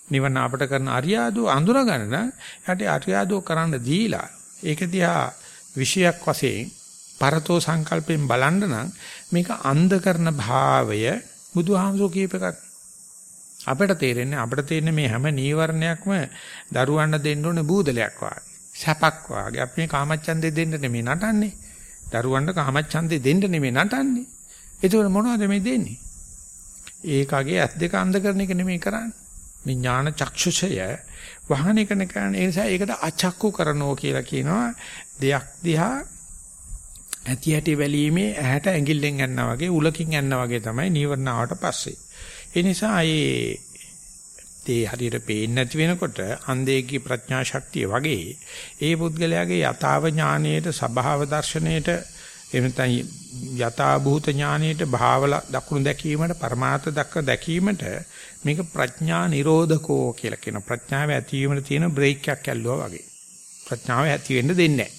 නිවර්ණ අපට කරන අරියාදු අඳුනගන්න නම් යට අරියාදු කරන්න දීලා ඒක දිහා විෂයක් වශයෙන් පරතෝ සංකල්පයෙන් බලන්න නම් මේක අන්ධ කරන භාවය බුදුහාමුදුරුවෝ කියප එකක්. අපිට තේරෙන්නේ අපිට තේරෙන්නේ මේ හැම නීවරණයක්ම දරුවන්ට දෙන්න ඕනේ බූදලයක් වාගේ. සැපක් වාගේ. අපි මේ කාමච්ඡන්දේ දෙන්න නෙමෙයි නටන්නේ. දරුවන්ට කාමච්ඡන්දේ දෙන්න නෙමෙයි නටන්නේ. ඒකෝර මොනවද මේ දෙන්නේ? ඒකගේ ඇස් දෙක අන්ධ කරන එක නෙමෙයි කරන්නේ. මේ ඥාන චක්ෂුෂය වහන එක නෙකරන්නේ. ඒ නිසා ඒකට අචක්කු කරනෝ කියලා කියනවා. දෙයක් දිහා ඇති ඇටි වැලීමේ ඇහැට ඇඟිල්ලෙන් යනවා වගේ උලකින් යනවා වගේ තමයි නීවරණ ආවට පස්සේ. ඒ නිසා ඒ ඒ හරියට පේන්නේ නැති වෙනකොට අන්ධේකී ප්‍රඥා ශක්තිය වගේ ඒ පුද්ගලයාගේ යථාව ඥානයේට සබාව දර්ශනයේට එනතන් යථා භූත ඥානයේට භාවල දකුණු දැකීමට පරමාර්ථ දක්ක දැකීමට මේක ප්‍රඥා නිරෝධකෝ කියලා කියන ප්‍රඥාව ඇතිවීමට තියෙන බ්‍රේක් එකක් ඇල්ලුවා වගේ. ප්‍රඥාව ඇති වෙන්න දෙන්නේ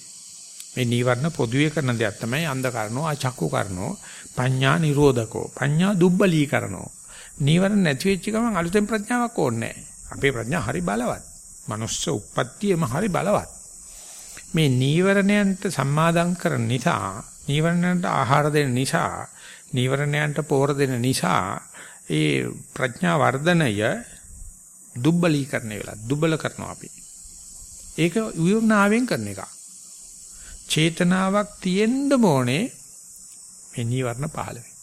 මේ නීවරණ පොදුවේ කරන දෙයක් තමයි අන්ධ කරනෝ අචක්කු කරනෝ පඤ්ඤා නිරෝධකෝ පඤ්ඤා දුබ්බලී කරනෝ නීවරණ නැති වෙච්ච ගමන් අලුතෙන් ප්‍රඥාවක් ඕනේ අපේ ප්‍රඥා හරි බලවත්. මනුස්ස උප්පත්තියම හරි බලවත්. මේ නීවරණයන්ට සම්මාදම් කරන නිසා, නීවරණයන්ට ආහාර දෙන නිසා, නීවරණයන්ට පෝර දෙන නිසා ඒ ප්‍රඥා වර්ධනය දුබ්බලීකරණය වෙලා දුබල කරනවා අපි. ඒක විවරණාවෙන් කරන එක. චේතනාවක් තියෙන්න ඕනේ මේ නීවරණ පහළ වෙන්න.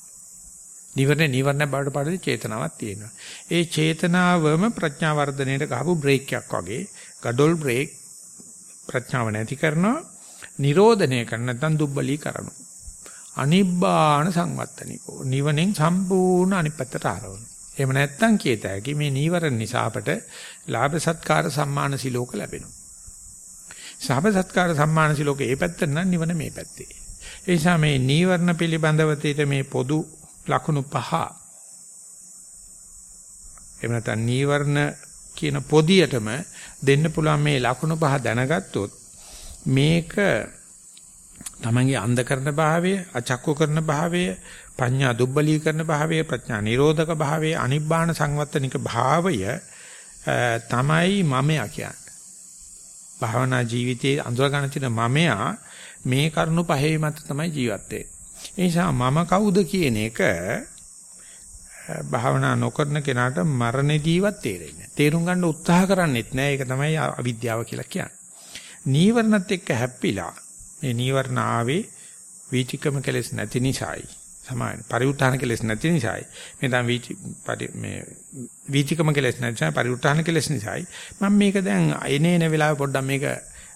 නිවර්ණ නිවර්ණ බවට පාඩේ චේතනාවක් තියෙනවා. ඒ චේතනාවම ප්‍රඥා වර්ධනයේට ගහපු බ්‍රේක් එකක් වගේ ගඩොල් බ්‍රේක් ප්‍රඥාව නැති කරනවා නිරෝධනය කරන නැත්නම් දුබ්බලී කරනවා. අනිබ්බාන සංවත්තනිකෝ නිවනෙන් සම්පූර්ණ අනිත් පැත්තට ආරවන. එහෙම නැත්නම් කියත හැකි මේ නීවරණ නිසා අපට ලාභ සත්කාර සම්මාන සිලෝක ලැබෙනවා. සාභ සත්කාර සම්මාන සිලෝක ඒ පැත්තට නම් නිවන මේ පැත්තේ. ඒ නිසා මේ නීවරණ පිළිබඳව මේ පොදු ලකුණු පහ එහෙම නැත්නම් නීවරණ කියන පොදියටම දෙන්න පුළුවන් මේ ලකුණු පහ දැනගත්තොත් මේක තමන්ගේ අන්ධ කරන භාවය, අචක්කු කරන භාවය, පඤ්ඤා දුබ්බලී කරන භාවය, ප්‍රඥා නිරෝධක භාවය, අනිබ්බාන සංවත්තනික භාවය තමයි මමයා කියන්නේ. භාවනා ජීවිතයේ අඳුර ගන්න තියෙන මමයා මේ කරුණු පහේ මත තමයි ජීවත් වෙන්නේ. ඒ නිසා මම කවුද කියන එක භාවනා නොකරන කෙනාට මරණදීවත් තේරෙන්නේ නැහැ. තේරුම් ගන්න උත්සාහ කරන්නෙත් නැහැ. ඒක තමයි අවිද්‍යාව කියලා කියන්නේ. නීවරණත් එක්ක හැප්පිලා මේ නීවරණ ආවේ වීතිකම කෙලස් නැති නිසායි. සමාන පරිඋත්ථාන කෙලස් නැති නිසායි. මේ දැන් වීති මේ වීතිකම කෙලස් නැති නිසා පරිඋත්ථාන කෙලස් නිසායි. මම මේක දැන් එනේන වෙලාවෙ පොඩ්ඩක් මේක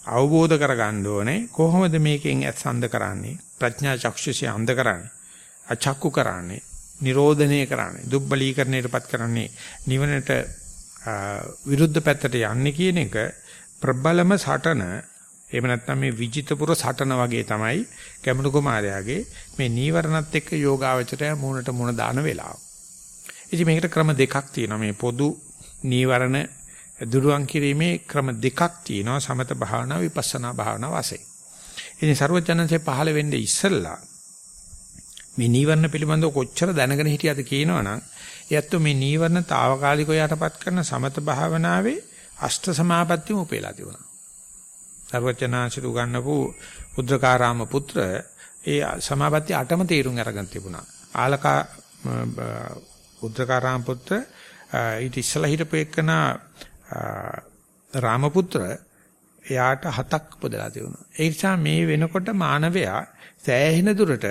අවබෝධ කරගන්න ඕනේ. කොහොමද මේකෙන් ඇස් අන්ධ කරන්නේ? ප්‍රඥා චක්ෂුෂය අන්ධ කරන්නේ. අචක්කු කරන්නේ. නිරෝධනය කරන්නේ. දුබ්බලීකරණයටපත් කරන්නේ. නිවනට විරුද්ධ පැත්තට යන්නේ කියන එක ප්‍රබලම සටන. එහෙම නැත්නම් මේ විජිතපුර සටන වගේ තමයි කැමුණු කුමාරයාගේ මේ නීවරණත් එක්ක යෝගාවචරය මූණට මූණ දාන වෙලාව. ඉතින් මේකට ක්‍රම දෙකක් තියෙනවා. මේ පොදු නීවරණ දුරුවන් කිරීමේ ක්‍රම දෙකක් තියෙනවා සමත භාවනා විපස්සනා භාවනා වශයෙන්. ඉතින් ਸਰවඥන්සේ පහළ වෙන්නේ ඉස්සෙල්ලා මේ නීවරණ පිළිබඳව කොච්චර දැනගෙන හිටියද කියනවනම් එයත් මේ නීවරණ తాවකාලිකව යටපත් කරන සමත භාවනාවේ අෂ්ට සමාපත්තියම උපේලා තිබුණා. ਸਰවඥාන්සේ උගන්වපු උද්දකාරාම පුත්‍ර ඒ සමාපත්තිය අටම තීරුම් අරගෙන තිබුණා. ආලකා උද්දකාරාම පුත්‍ර ඊට ඉස්සලා හිටපු එකනා රාමපුත්‍ර එයාට හතක් පොදලා තිබුණා. ඒ නිසා මේ වෙනකොට මානවයා සෑහෙන දුරට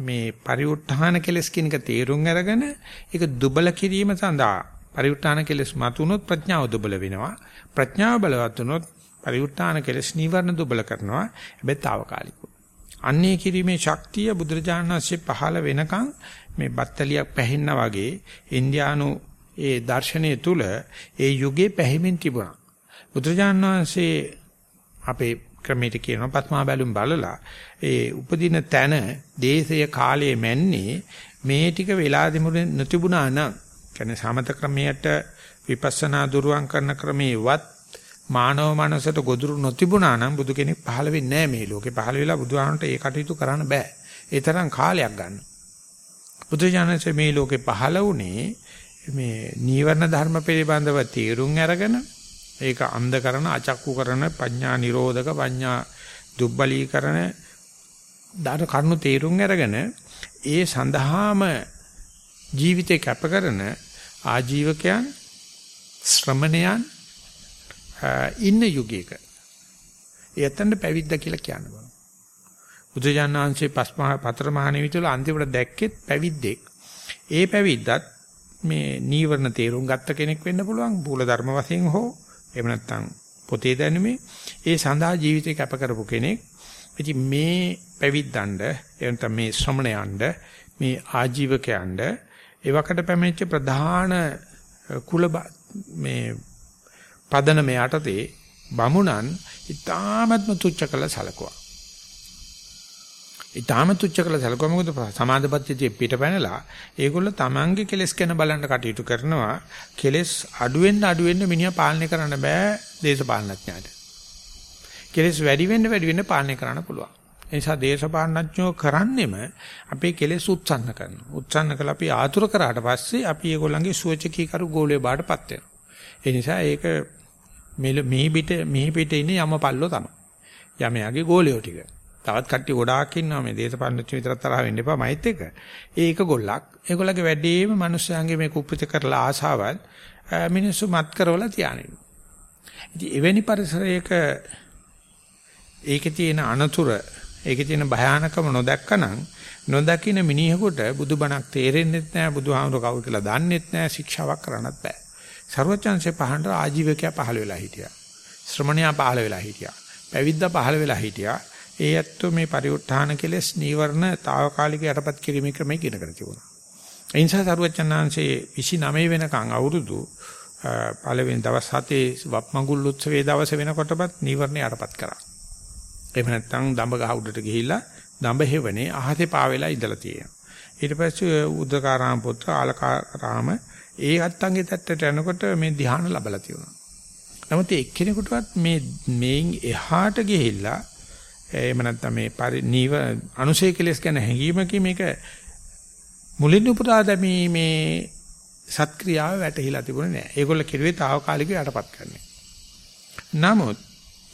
මේ පරිඋත්ථාන කෙලස් කියන එක තේරුම් අරගෙන ඒක දුබල කිරීම සඳහා පරිඋත්ථාන කෙලස් මතුනොත් ප්‍රඥාව දුබල වෙනවා. ප්‍රඥාව බලවත් වුනොත් පරිඋත්ථාන කෙලස් නිවර්ණ දුබල කරනවා. හැබැයි తాවකාලිකව. අන්නේ කිරීමේ ශක්තිය බුදුරජාණන් වහන්සේ පහළ වෙනකන් මේ බත්තලියක් පැහෙන්නා වගේ ඉන්දියානු ඒ දර්ශනය තුල ඒ යුගයේ පැහිමින් තිබුණා. බුදුරජාණන් වහන්සේ අපේ ක්‍රමයට කියනවා පත්මා බැලුම් බලලා ඒ උපදින තැන දේශය කාලයේ මැන්නේ මේ ටික වෙලා දෙමුනේ නොතිබුණා නම් කියන්නේ සමත ක්‍රමයට විපස්සනා දුරුවන් කරන ක්‍රමේවත් මානව මනසට ගොදුරු නොතිබුණා නම් බුදු කෙනෙක් පහළ වෙන්නේ නැහැ මේ ලෝකේ. පහළ වෙලා බුදුහාමන්ට ඒ කටයුතු කරන්න බෑ. ඒ තරම් කාලයක් ගන්න. බුදුජානක මේ ලෝකේ පහළ වුණේ මේ නීවරණ ධර්ම පිළිබඳව තීරුම් අරගෙන ඒක අන්ධ කරන අචක්කු කරන පඤ්ඤා නිරෝධක පඤ්ඤා දුබ්බලීකරණ දාන කරුණු තීරුම් අරගෙන ඒ සඳහාම ජීවිතේ කැප කරන ආජීවකයන් ශ්‍රමණයන් ඉන්න යුගයක. එයතන පැවිද්ද කියලා කියනවා. බුදුජානනාංශේ පස්මහා පතර මහණෙනි විතර අන්තිමට දැක්කෙත් පැවිද්දෙක්. ඒ පැවිද්දත් මේ නීවරණ තේරුම් ගත්ත කෙනෙක් වෙන්න පුළුවන් මූල ධර්ම වශයෙන් හෝ එහෙම නැත්නම් පොතේ දැනුමේ ඒ සඳහා ජීවිතේ කැප කරපු කෙනෙක්. ඉතින් මේ පැවිද්දන්ඩ එවනත මේ ශ්‍රමණයන්ඩ මේ ආජීවකයන්ඩ එවකට පැමිණිච්ච ප්‍රධාන කුල මේ පදන මේ යටතේ බමුණන් ඉතාමත්ම තුච්ච කළ සලකුවා. ඊටාම තුච්ච කළ සැලකුවා මොකද සමාධිපත්‍යයේ පිට පැනලා ඒගොල්ල තමන්ගේ කෙලස් ගැන බලන්න කටයුතු කරනවා. කෙලස් අඩුවෙන් අඩුවෙන් මිනිහා පාලනය කරන්න බෑ දේශපාලනඥයාට. කෙලස් වැඩි වෙන්න වැඩි වෙන්න පාලනය කරන්න පුළුවන්. ඒ නිසා දේශපාලනඥයෝ කරන්නේම අපේ කෙලස් උත්සන්න කරනවා. උත්සන්න කළා අපි ආතුර කරාට පස්සේ අපි ඒගොල්ලන්ගේ සුවචකීකරු ගෝලයේ බාටපත් වෙනවා. ඒ නිසා ඒක මෙහි පිට මෙහි පිට ඉන්නේ යමපල්ලෝ තමයි. යමයාගේ ගෝලියෝ ටික. තවත් කට්ටිය ගොඩාක් ඉන්නවා මේ දේශපාලනච්ච විතරක් තරහ වෙන්න එපා මයිත් එක. ඒක ගොල්ලක්. ඒගොල්ලගේ වැඩේම මිනිස්යාගේ මේ කුප්පිත කරලා ආසාවල් මිනිස්සු මත් කරවලා තියානිනු. ඉතින් එවැනි පරිසරයක ඒකේ තියෙන අනතුර ඒකේ තියෙන භයානකම නොදැක්කනම් නොදකින මිනිහෙකුට බුදුබණක් තේරෙන්නෙත් නැහැ බුදුහාමුදුර කවුද කියලා දන්නෙත් නැහැ ශික්ෂාවක් කරන්නත් බෑ. ਸਰවචන්සේ පහන්ට ආජීවකයා පහළ වෙලා හිටියා. ශ්‍රමණයා පහළ වෙලා හිටියා. පැවිද්දා පහළ වෙලා හිටියා. ඒ ඇත්තෝ මේ පරිඋත්ථාන කෙලස් නීවරණ తాවකාලික යටපත් කිරීමේ ක්‍රමය ඉගෙන ගන්න තිබුණා. ඒ නිසා සරුවචනාංශයේ 29 වෙනකන් අවුරුදු පළවෙනි දවස් 7 වප්මඟුල් උත්සවයේ දවස වෙනකොටපත් නීවරණ යටපත් කරා. එහෙම නැත්නම් දඹ ගහ උඩට ගිහිල්ලා දඹ හේවනේ අහසේ පාවෙලා ඉඳලා තියෙනවා. ඊට පස්සේ උද්දකාරාම පුත්‍ර ආලකාරාම ඒ අත්තන්ගේ තත්ත්වයට යනකොට මේ ධ්‍යාන ලැබලා තියෙනවා. නමුත් එක්කෙනෙකුටවත් මේ මේන් එහාට ගිහිල්ලා එහෙම නැත්නම් මේ පරිනීව අනුශේ කෙලස් ගැන හැඟීමකින් මේක මුලින් උපුටා දැමීමේ සත්ක්‍රියාව වැටහිලා තිබුණේ නැහැ. ඒගොල්ල කිරුවේ తాවකාලිකව යටපත් කරන්නේ. නමුත්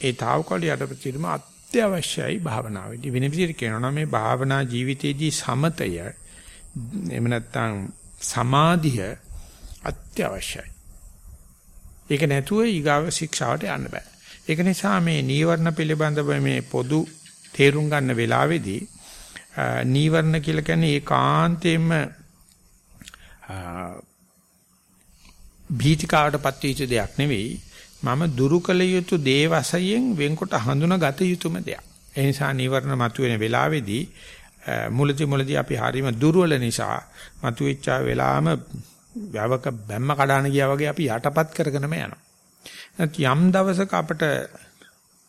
ඒ తాවකාලික යටපත් කිරීම අත්‍යවශ්‍යයි භාවනාවේදී. වෙන විදිහට කියනවා නම් මේ භාවනා ජීවිතයේදී සමතය එහෙම නැත්නම් සමාධිය අත්‍යවශ්‍යයි. ඒක නැතුව ඊගාව ශික්ෂාවට යන්න බෑ. ඒක නිසා මේ නීවරණ පිළිබඳව මේ පොදු තේරුම් ගන්න වෙලාවේදී නීවරණ කියලා කියන්නේ ඒකාන්තයෙන්ම භීතිකාවටපත් වෙච්ච දෙයක් නෙවෙයි මම දුරු කළ යුතු දේ වශයෙන් වෙන්කොට හඳුනාගත යුතුම දෙයක්. ඒ නිසා නීවරණ මතුවෙන වෙලාවේදී මුලදී මුලදී අපි හරීම දුර්වල නිසා මතුවෙච්ච වෙලාවම වැවක බැම්ම කඩාන ගියා වගේ අපි යටපත් කරගෙනම යනවා. යම් දවසක අපට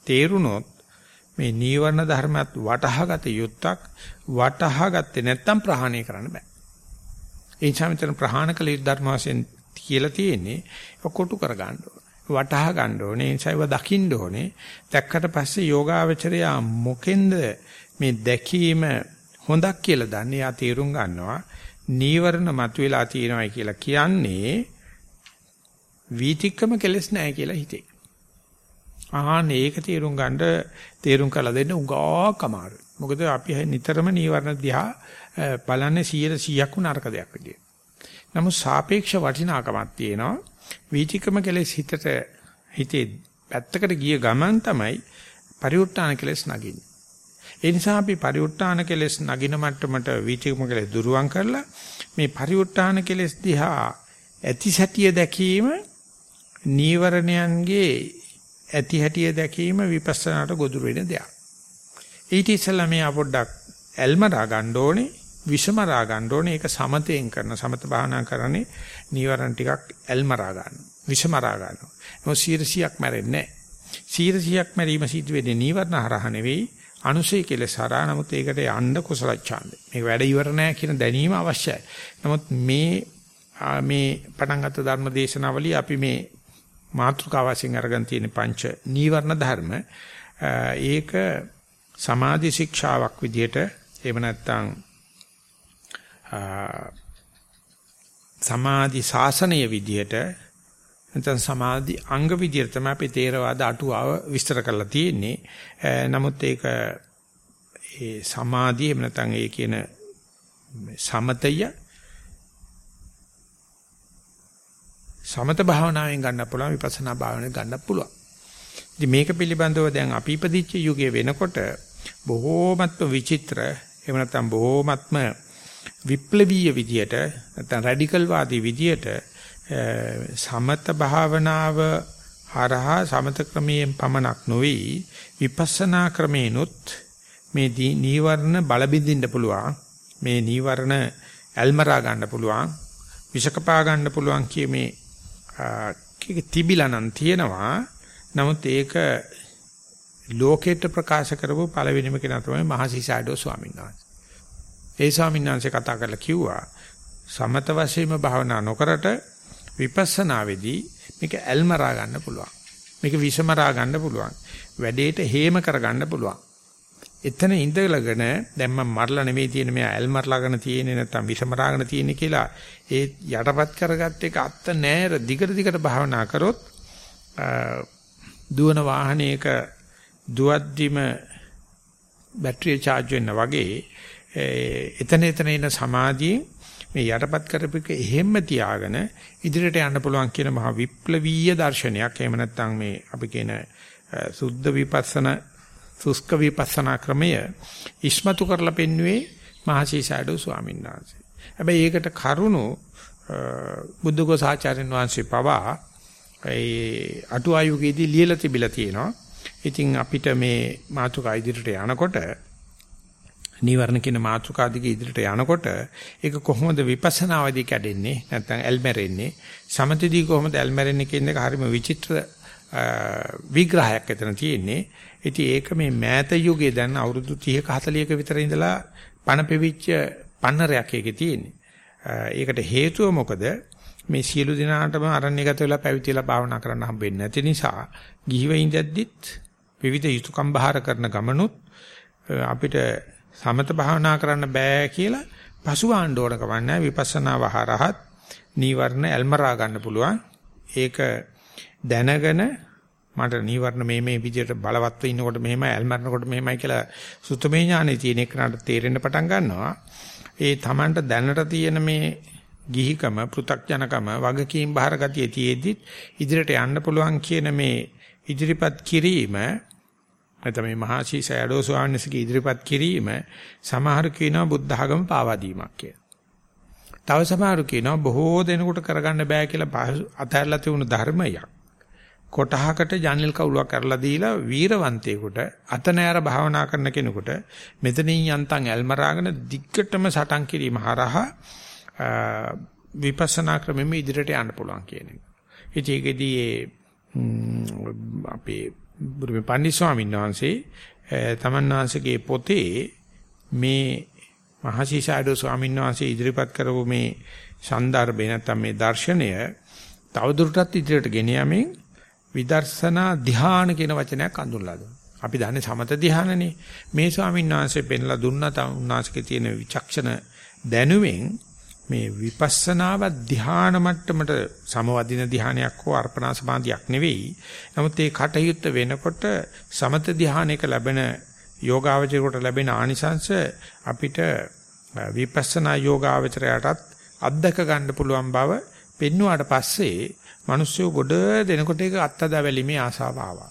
තේරුනොත් මේ නීවරණ ධර්මات වටහාගත යුත්තක් වටහාගත්තේ නැත්නම් ප්‍රහාණය කරන්න බෑ. ඒ නිසා මෙතන ප්‍රහාණ කළ යුතු ධර්ම වශයෙන් කියලා තියෙන්නේ කොටු කර ගන්න ඕනේ. වටහා ගන්න ඕනේ. ඒ නිසා ඒව දකින්න ඕනේ. දැක්කට පස්සේ යෝගාවචරය මොකෙන්ද මේ දැකීම හොඳක් කියලා දන්නේ. යා තේරුම් ගන්නවා. නීවරණ මතුවලා තියෙනවායි කියලා කියන්නේ වීතික්කම කෙලස් නැහැ කියලා හිතේ. ආහන ඒක තේරුම් ගන්න තේරුම් කළ දෙන්න උගාවක් අමාරුයි. මොකද අපි නිතරම නීවරණ දිහා බලන්නේ 100%ක් නරක දෙයක් විදියට. නමුත් සාපේක්ෂ වටිනාකමක් තියෙනවා. වීතික්කම කෙලස් හිතට හිතේ පැත්තකට ගිය ගමන් තමයි පරිඋත් ทาน කෙලස් නගින්නේ. ඒ නිසා අපි පරිඋත් ทาน කෙලස් නගින මට්ටමට වීතික්කම කෙලස් දුරුවන් කරලා මේ පරිඋත් ทาน කෙලස් දිහා ඇති සැටිය දැකීම නීවරණයන්ගේ ඇති හැටිය දැකීම විපස්සනාට ගොදුරු වෙන දෙයක්. ඊට ඉස්සෙල්ලා මේ අපොඩ්ඩක් ඇල්මරා ගන්න ඕනේ, විෂමරා ගන්න ඕනේ. ඒක සමතෙන් කරන සමත භාවනා කරන්නේ නීවරණ ටිකක් ඇල්මරා ගන්න. විෂමරා ගන්නවා. මොකද 100ක් මැරෙන්නේ නැහැ. 100ක් මැරීම සිද්ධ වෙන්නේ නීවරණ හරහා නෙවෙයි අනුසය කෙලස් හරහා නමුත් ඒකට යන්න කුසල ඡන්දය. මේක වැඩ ඉවර නැහැ කියන දැනීම අවශ්‍යයි. නමුත් මේ මේ පටන් ගත්ත ධර්ම දේශනාවලිය අපි මේ මාත්‍රිකා වශයෙන් අරගෙන තියෙන පංච නීවරණ ධර්ම ඒක සමාධි ශික්ෂාවක් විදියට එහෙම නැත්නම් සමාධි ශාසනය විදියට නැත්නම් සමාධි අංග විදියට තමයි අපි තේරවාද අටුවාව විස්තර කරලා තියෙන්නේ. නමුත් ඒක ඒ සමාධිය එහෙම නැත්නම් ඒ කියන සමතය සමත භාවනාවෙන් ගන්න පුළුවන් විපස්සනා භාවනාවෙන් ගන්න පුළුවන්. ඉතින් මේක පිළිබඳව දැන් අපි ඉපදිච්ච යුගයේ වෙනකොට බොහෝමත්ම විචිත්‍ර එහෙම නැත්නම් බොහෝමත්ම විප්ලවීය විදියට නැත්නම් රැඩිකල් වාදී විදියට සමත භාවනාව හරහා සමත ක්‍රමයෙන් පමණක් නොවේ විපස්සනා ක්‍රමේනොත් මේ නීවරණ බල බින්දින්න පුළුවන් මේ නීවරණ ඇල්මරා ගන්න පුළුවන් විෂකපා ගන්න පුළුවන් කියමේ තිබිලා නම් තියෙනවා නමුත් ඒක ලෝකෙට ප්‍රකාශ කරපු පළවෙනිම කෙනා තමයි මහසිසාඩෝ ස්වාමීන් වහන්සේ. ඒ ස්වාමීන් වහන්සේ කතා කරලා කිව්වා සමත වශයෙන්ම භාවනා නොකරට විපස්සනාවේදී මේක ඇල්මරා ගන්න පුළුවන්. මේක විෂමරා ගන්න පුළුවන්. වැඩේට හේම කර ගන්න පුළුවන්. එතන ඉඳලාගෙන දැන් මම මරලා නෙවෙයි තියෙන මේ ඇල්මරලාගෙන තියෙන්නේ නැත්තම් විෂමරාගෙන තියෙන්නේ කියලා ඒ යටපත් කරගත්ත එක අත්ත නෑර දිගට දිගට භාවනා කරොත් දුවන වාහනයක දුවද්දිම බැටරිය charge වෙන්න වගේ එතන එතන එන සමාධියෙන් මේ යටපත් කරපිට එහෙම්ම තියාගෙන ඉදිරියට යන්න පුළුවන් කියන මහා විප්ලවීය දර්ශනයක්. එහෙම නැත්නම් මේ අපි කියන සුද්ධ විපස්සන සුස්ක විපස්සනා ක්‍රමය ඉස්මතු කරලා පෙන්වුවේ මහසීසඩෝ ස්වාමීන් වහන්සේ. හැබැයි ඒකට කරුණු බුද්ධඝෝසාචාර්යන් වහන්සේ පවා ඒ අටුවායුගේදී ලියලා තිබිලා තියෙනවා. ඉතින් අපිට මේ මාතුකා ඉදිරියට යනකොට නීවරණ කියන මාතුකා දිගේ ඉදිරියට යනකොට ඒක කොහොමද විපස්සනාවදී කැඩෙන්නේ නැත්නම් ඇල්මැරෙන්නේ සමතදී කොහොමද ඇල්මැරෙන්නේ කියන එක හරිම විචිත්‍ර විග්‍රහයක් එතන තියෙන්නේ. ඉතින් ඒක මේ මෑත යුගයේ දැන් අවුරුදු 30ක 40ක විතර ඉඳලා පණ පෙවිච්ච පන්නරයක් ඒකේ තියෙන්නේ. ඒකට හේතුව මොකද? මේ සියලු දිනාටම අරණ්‍යගත වෙලා පැවිදිලා භාවනා කරන්න හම්බෙන්නේ නැති නිසා ගිහිව ඉඳද්දිත් විවිධ යුතුයකම් බාර කරන ගමනුත් අපිට සමත භාවනා කරන්න බෑ කියලා පසු ආණ්ඩ ඕන කවන්නේ විපස්සනා වහරහත් නීවරණ එල්මරා ගන්න පුළුවන් ඒක දැනගෙන මට නීවරණ මේ මේ විදිහට බලවත්ව ඉන්නකොට මෙහෙමයි එල්මරනකොට මෙහෙමයි කියලා සුතමේ ඥානෙ තියෙන එකට තේරෙන්න පටන් ගන්නවා ඒ Tamanට දැනට තියෙන මේ ගිහිකම පෘ탁ජනකම වගකීම් බාර ගතිය තියේදී ඉදිරියට යන්න පුළුවන් කියන මේ ඉදිරිපත් කිරීම නැත්නම් මේ මහා ශීසයඩෝ ස්වාමීන්ගේ ඉදිරිපත් කිරීම සමහර කියනවා බුද්ධ ආගම පාවා දීමක් කියලා. තව සමහර කියනවා බොහෝ දෙනෙකුට කරගන්න බෑ කියලා අතහැරලා තිබුණු ධර්මයක්. කොටහකට ජනල් කවුලක් කරලා දීලා වීරවන්තයෙකුට අත නෑර භාවනා කරන කෙනෙකුට මෙතනින් යන්තම් ඇල්මරාගෙන දිග්ගටම සටන් කිරීම හරහා විපස්සනා ක්‍රමෙම ඉදිරියට යන්න පුළුවන් කියන එක. ඉතින් ඒකෙදී අපේ බුදුමේ පන්දි ස්වාමීන් වහන්සේ තමන් වහන්සේගේ පොතේ මේ මහසිසාඩෝ ස්වාමීන් වහන්සේ ඉදිරිපත් කරපු මේ සන්දර්භය නැත්නම් මේ දර්ශනය තවදුරටත් ඉදිරියට ගෙන යමින් විදර්ශනා ධ්‍යාන කියන වචනයක් අඳුන්ලා දුන්නා. අපි දන්නේ සමත ධ්‍යානනේ. මේ ස්වාමීන් වහන්සේ පෙන්ලා දුන්නා තම උන්වහන්සේගේ තියෙන විචක්ෂණ දැනුවෙන් මේ විපස්සනාව ධ්‍යාන මට්ටමට සමවදින ධ්‍යානයක් හෝ අර්පණා සමාධියක් නෙවෙයි. නමුත් ඒ කටයුත්ත වෙනකොට සමත ධ්‍යානයක ලැබෙන යෝගාවචරයට ලැබෙන ආනිසංශ අපිට විපස්සනා යෝගාවචරයටත් අත්දක ගන්න පුළුවන් බව පෙන්වුවාට පස්සේ මිනිස්සු ගොඩ දෙනකොට ඒක අත්දැක බැලීමේ ආසාව ආවා.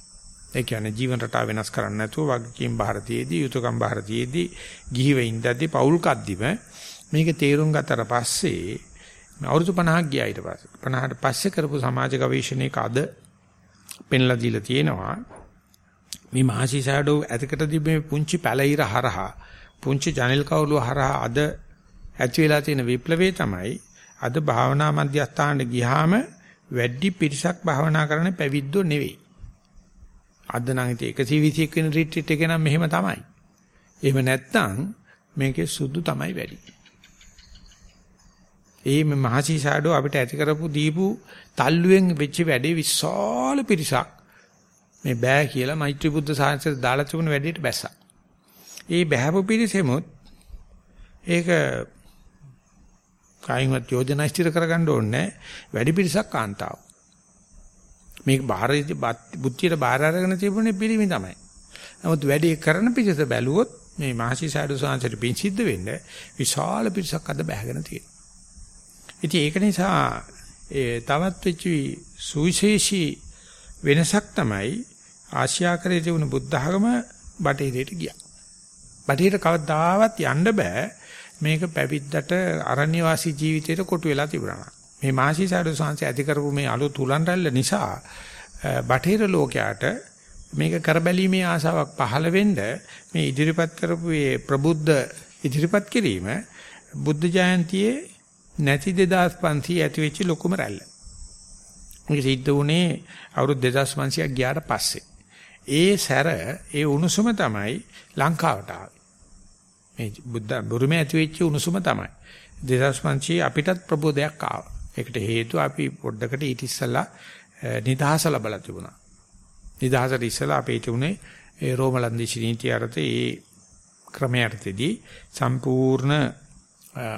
ඒ කියන්නේ ජීවන රටාව වෙනස් කරන්න නැතුව වගකීම් ಭಾರತයේදී යුතුයකම් ಭಾರತයේදී ගිහිව ඉඳද්දී පෞල් කද්දිම මේක තේරුම් ගත්තට පස්සේ අවුරුදු 50ක් ගියා ඊට පස්සේ 50ට පස්සේ කරපු සමාජ ගවේෂණයක අද පෙන්ලා දීලා තියෙනවා මේ මහසි ෂැඩෝ ඇතකට තිබෙන පුංචි පැලිර හරහා පුංචි ජනෙල් කවුළු හරහා අද ඇති වෙලා තියෙන විප්ලවය තමයි අද භාවනා මධ්‍යස්ථානට ගියාම වැඩි පිරිසක් භාවනා කරන පැවිද්දෝ නෙවෙයි. අද නම් ඉතින් 121 වෙනි රිට්‍රීට් එක නම් මෙහෙම තමයි. එහෙම නැත්නම් මේකේ සුදු තමයි වැඩි. ඒ මහසි ෂැඩෝ අපිට ඇති කරපු දීපු තල්ලුවෙන් වෙච්ච වැඩේ විශාල පිරිසක් මේ බෑ කියලා මෛත්‍රී බුද්ධ සාහිත්‍යයට දාලා තිබුණ වැඩේට බැස්සා. ඒ බෑපු පිරිසෙමුත් ඒක කායින්වත් යෝජනා ඉදිරි කරගන්න ඕනේ වැඩි පිරිසක් කාන්තාව. මේක බාහිර බුද්ධියට බාහිර අරගෙන තිබුණේ පිළිමි තමයි. නමුත් වැඩි කරන පිරිස බැලුවොත් මේ මහසි ෂැඩෝ සාහිත්‍යයට පින් සිද්ධ වෙන්නේ විශාල පිරිසක් අද බෑගෙන තියෙනවා. ඉතින් ඒක නිසා ඒ තවත් වෙච්ච සුවිශේෂී වෙනසක් තමයි ආසියාකරයේ තිබුණු බුද්ධ ධර්ම බටහිරට ගියා. බටහිර කවදාවත් යන්න බෑ. මේක පැවිද්දට අරණ්‍ය වාසී ජීවිතයට කොටු වෙලා තිබුණා. මේ මාසි සාඩු සංසය ඇති කරපු මේ අලුත් උලන් රැල්ල නිසා බටහිර ලෝකයට මේක කරබැලීමේ ආසාවක් පහළ වෙන්න මේ ඉදිරිපත් කරපු මේ ප්‍රබුද්ධ ඉදිරිපත් කිරීම බුද්ධ ජයන්තියේ නැති 2500 ඇති වෙච්ච ලොකුම රැල්ල. මේක සිද්ධ වුණේ අවුරුදු 2500ක් ගියාට පස්සේ. ඒ සැර ඒ උණුසුම තමයි ලංකාවට ආවේ. මේ බුද්ධ බුරුමේ ඇති වෙච්ච උණුසුම තමයි. 2500 අපිටත් ප්‍රබෝධයක් ආවා. ඒකට හේතුව අපි පොඩ්ඩකට ඊට ඉස්සලා නිදහස ලැබලා තිබුණා. නිදහසට ඉස්සලා අපේ තිබුණේ ඒ රෝමලන්දේශ නීතිය අරතේ ඒ ක්‍රමයටදී සම්පූර්ණ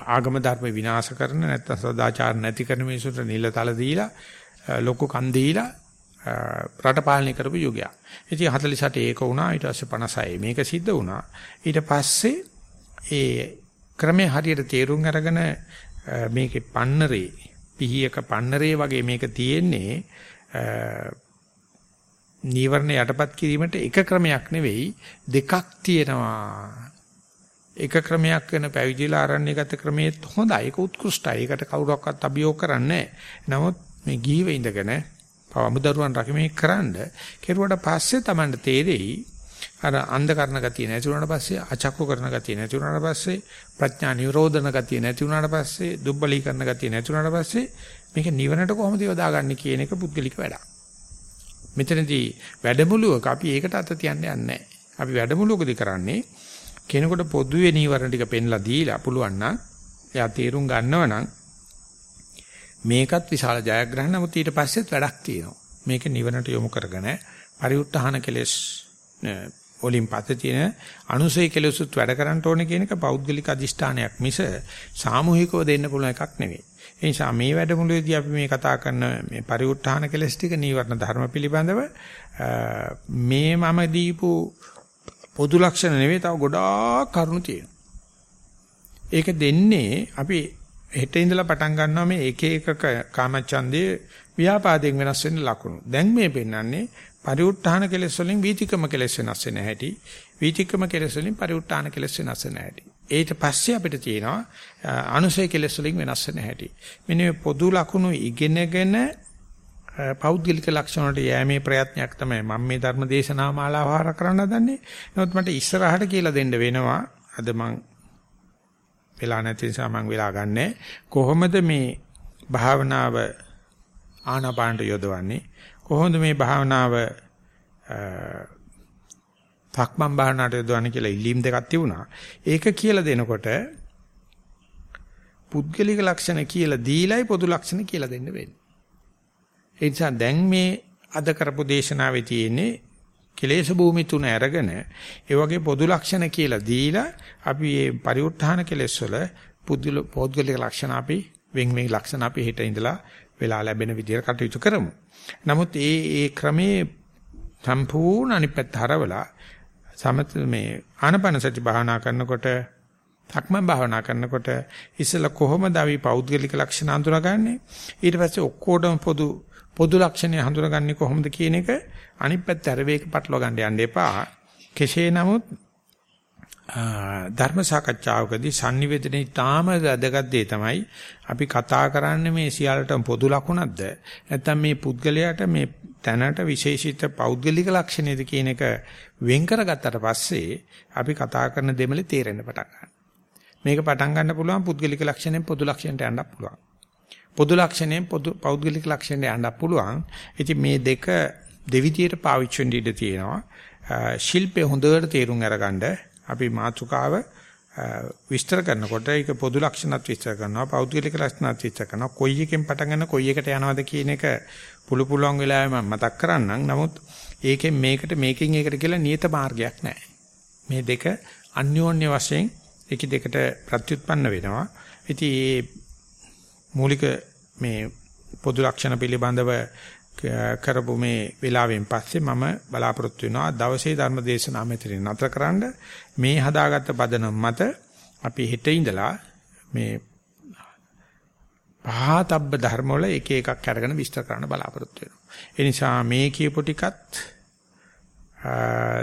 ආගම ධර්ම විනාශ කරන නැත්නම් සදාචාර නැති කරන මිනිසුන්ට නිලතල දීලා ලොකු කන් දීලා රට පාලනය කරපු යුගයක්. ඉතින් 48 ඒක වුණා ඊට පස්සේ 56 මේක සිද්ධ වුණා. ඊට පස්සේ ඒ ක්‍රමේ හරියට තේරුම් අරගෙන මේකේ පන්නරේ පිහියක පන්නරේ වගේ මේක තියෙන්නේ නීවරණ යටපත් කිරීමට එක ක්‍රමයක් නෙවෙයි දෙකක් තියෙනවා. එක ක්‍රමයක් වෙන පැවිදිලා ආරණ්‍යගත ක්‍රමයේ හොඳයි ඒක උත්කෘෂ්ටයි. ඒකට කවුරක්වත් අභියෝග කරන්නේ නමුත් මේ ගිහිව ඉඳගෙන පවමුදරුවන් රකිමේ කරන්න කෙරුවට පස්සේ Tamanට තේරෙයි අර අන්ධ කරන ගතිය නැති වුණාට පස්සේ අචක්කු කරන ගතිය නැති වුණාට පස්සේ ප්‍රඥා නිරෝධන ගතිය නැති වුණාට පස්සේ දුබ්බලී කරන ගතිය නැති වුණාට පස්සේ මේක නිවනට කොහොමද යොදාගන්නේ කියන එක පුද්ගලික වැඩක්. මෙතනදී වැඩමුළුවක අපි ඒකට අත තියන්නේ නැහැ. අපි වැඩමුළුවකදී කරන්නේ කෙනෙකුට පොදුවේ නීවරණ ටික පෙන්ලා දීලා පුළුවන් නම් එයා තීරුම් ගන්නව නම් මේකත් විශාල ජයග්‍රහණ නමුත් ඊට පස්සෙත් වැඩක් තියෙනවා. මේක නිවනට යොමු කරගෙන පරිඋත්හාන කෙලෙස් වලින් පස්සේ තියෙන අනුසය කෙලෙසුත් වැඩ කරන්න ඕනේ කියන එක පෞද්ගලික අදිෂ්ඨානයක් මිස සාමූහිකව දෙන්න පුළුවන් එකක් නෙවෙයි. ඒ නිසා මේ වැඩමුළුවේදී අපි මේ කතා කරන මේ පරිඋත්ථාන කෙලස් ටික නීවරණ ධර්ම පිළිබඳව මේ මම දීපු පොදු ලක්ෂණ නෙවෙයි තව ගොඩාක් කරුණු තියෙනවා. ඒක දෙන්නේ අපි හෙට ඉඳලා පටන් ගන්නවා මේ එක එකක කාමච්ඡන්දේ ව්‍යාපාදයෙන් වෙනස් වෙන ලකුණු. දැන් මේ පෙන්වන්නේ පරිඋත්ථාන කෙලෙස් වලින් වීතිකම කෙලෙස් වෙනස් වෙන හැටි වීතිකම කෙලෙස් වලින් පරිඋත්ථාන කෙලෙස් වෙනස් වෙන හැටි. ඊට පස්සේ අපිට තියෙනවා අනුසය කෙලෙස් වලින් වෙනස් වෙන හැටි. මෙන්න මේ පොදු ලක්ෂණ ඉගෙනගෙන පෞද්ගලික ලක්ෂණ වලට යෑමේ ප්‍රයත්නයක් තමයි මම මේ ධර්ම දේශනා මාලාව ආර කරන්න දන්නේ නමුත් මට ඉස්සරහට කියලා දෙන්න වෙනවා. අද මං වෙලා නැති නිසා මං වෙලා ගන්නෑ. කොහොමද මේ භාවනාව ආනාපානට යොදවන්නේ? කොහොමද මේ භාවනාව තක්මන් භාවනාවට යොදවන්නේ කියලා ඉල්ලීම් දෙකක් තිබුණා. ඒක කියලා දෙනකොට පුද්ගලික ලක්ෂණ කියලා දීලයි පොදු ලක්ෂණ කියලා දෙන්න වෙන්නේ. ඒ නිසා දැන් මේ අද කරපු දේශනාවේ තියෙන්නේ කෙලේශ භූමි තුන අරගෙන ඒ වගේ පොදු ලක්ෂණ කියලා දීලා අපි මේ පරිඋත්ථාන කෙලෙස් වල පුද්ගලික ලක්ෂණ අපි වෙන් වෙන් ලක්ෂණ අපි හිත ඉඳලා වෙලා ලැබෙන විදිහට කටයුතු කරමු. නමුත් ඒ ඒ ක්‍රමේ සම්පූර්ණ අනිත් පැත්ත හරවලා සමත මේ ආනපන සති භාවනා කරනකොට ධක්ම භාවනා කරනකොට ඉස්සෙල්ලා කොහොමද අපි පෞද්ගලික ලක්ෂණ හඳුනාගන්නේ ඊට පස්සේ ඔක්කොටම පොදු පොදු ලක්ෂණ හඳුනාගන්නේ කොහොමද කියන එක අනිත් පැත්ත අර වේක පටලවා ගන්න යන්න එපා කෙසේ නමුත් ධර්ම සාකච්ඡාවකදී sannivedanayi තාම වැදගත් දේ තමයි අපි කතා කරන්නේ මේ සියල්ලටම පොදු ලකුණක්ද නැත්නම් මේ පුද්ගලයාට මේ තැනට විශේෂිත පෞද්ගලික ලක්ෂණයද කියන එක වෙන් කරගත්තට පස්සේ අපි කතා කරන දෙමලේ තේරෙන්න පටන් ගන්නවා. මේක පටන් ගන්න පුළුවන් පුද්ගලික ලක්ෂණයෙන් පොදු ලක්ෂණයට යන්න පුළුවන්. පොදු ලක්ෂණයෙන් පොදු පෞද්ගලික ලක්ෂණයට යන්න පුළුවන්. ඉතින් මේ දෙක දෙවිදියට පාවිච්චි වෙන්න ඉඩ තියෙනවා. ශිල්පේ හොඳට තේරුම් අරගන්න අපි මාතෘකාව විස්තර කරනකොට ඒක පොදු ලක්ෂණත් විස්තර කරනවා පෞද්ගලික ලක්ෂණත් විස්තර කරනවා. කොයි එකෙන් පටන් ගන්න කොයි එකට යනවද කියන එක පුළු පුළුවන් වෙලාවෙ මම මතක් කරන්නම්. නමුත් ඒකෙන් මේකට මේකෙන් ඒකට කියලා නියත මාර්ගයක් නැහැ. මේ දෙක අන්‍යෝන්‍ය වශයෙන් එක දෙකට ප්‍රත්‍යুৎපන්න වෙනවා. ඉතින් මේ මූලික මේ පොදු ලක්ෂණ පිළිබඳව කරපු මේ වෙලාවෙන් පස්සේ මම බලාපොරොත්තු වෙනවා දවසේ ධර්ම දේශනාව මෙතනින් නතරකරනද මේ හදාගත්ත පදනම මත අපි හෙට ඉඳලා මේ පහතබ්බ ධර්ම වල එක එකක් අරගෙන විස්තර කරන්න බලාපොරොත්තු වෙනවා. ඒ නිසා මේ කියපු ටිකත්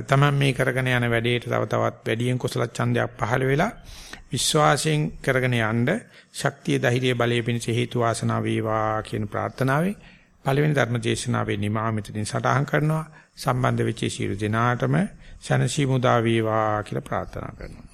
තමන් මේ කරගෙන යන වැඩේට තව තවත් වැඩියෙන් කුසල ඡන්දයක් පහළ වෙලා විශ්වාසයෙන් කරගෙන යන්න ශක්තිය ධෛර්ය බලය පිණිස හේතු වාසනා වේවා කියන ප්‍රාර්ථනාවෙන් පළවෙනි ධර්ම දේශනාවේ නිමා මෙතනින් සටහන් කරනවා. සම්බන්ධ වෙච්ච සියලු දෙනාටම ශනසි මුදා වේවා කියලා ප්‍රාර්ථනා කරනවා.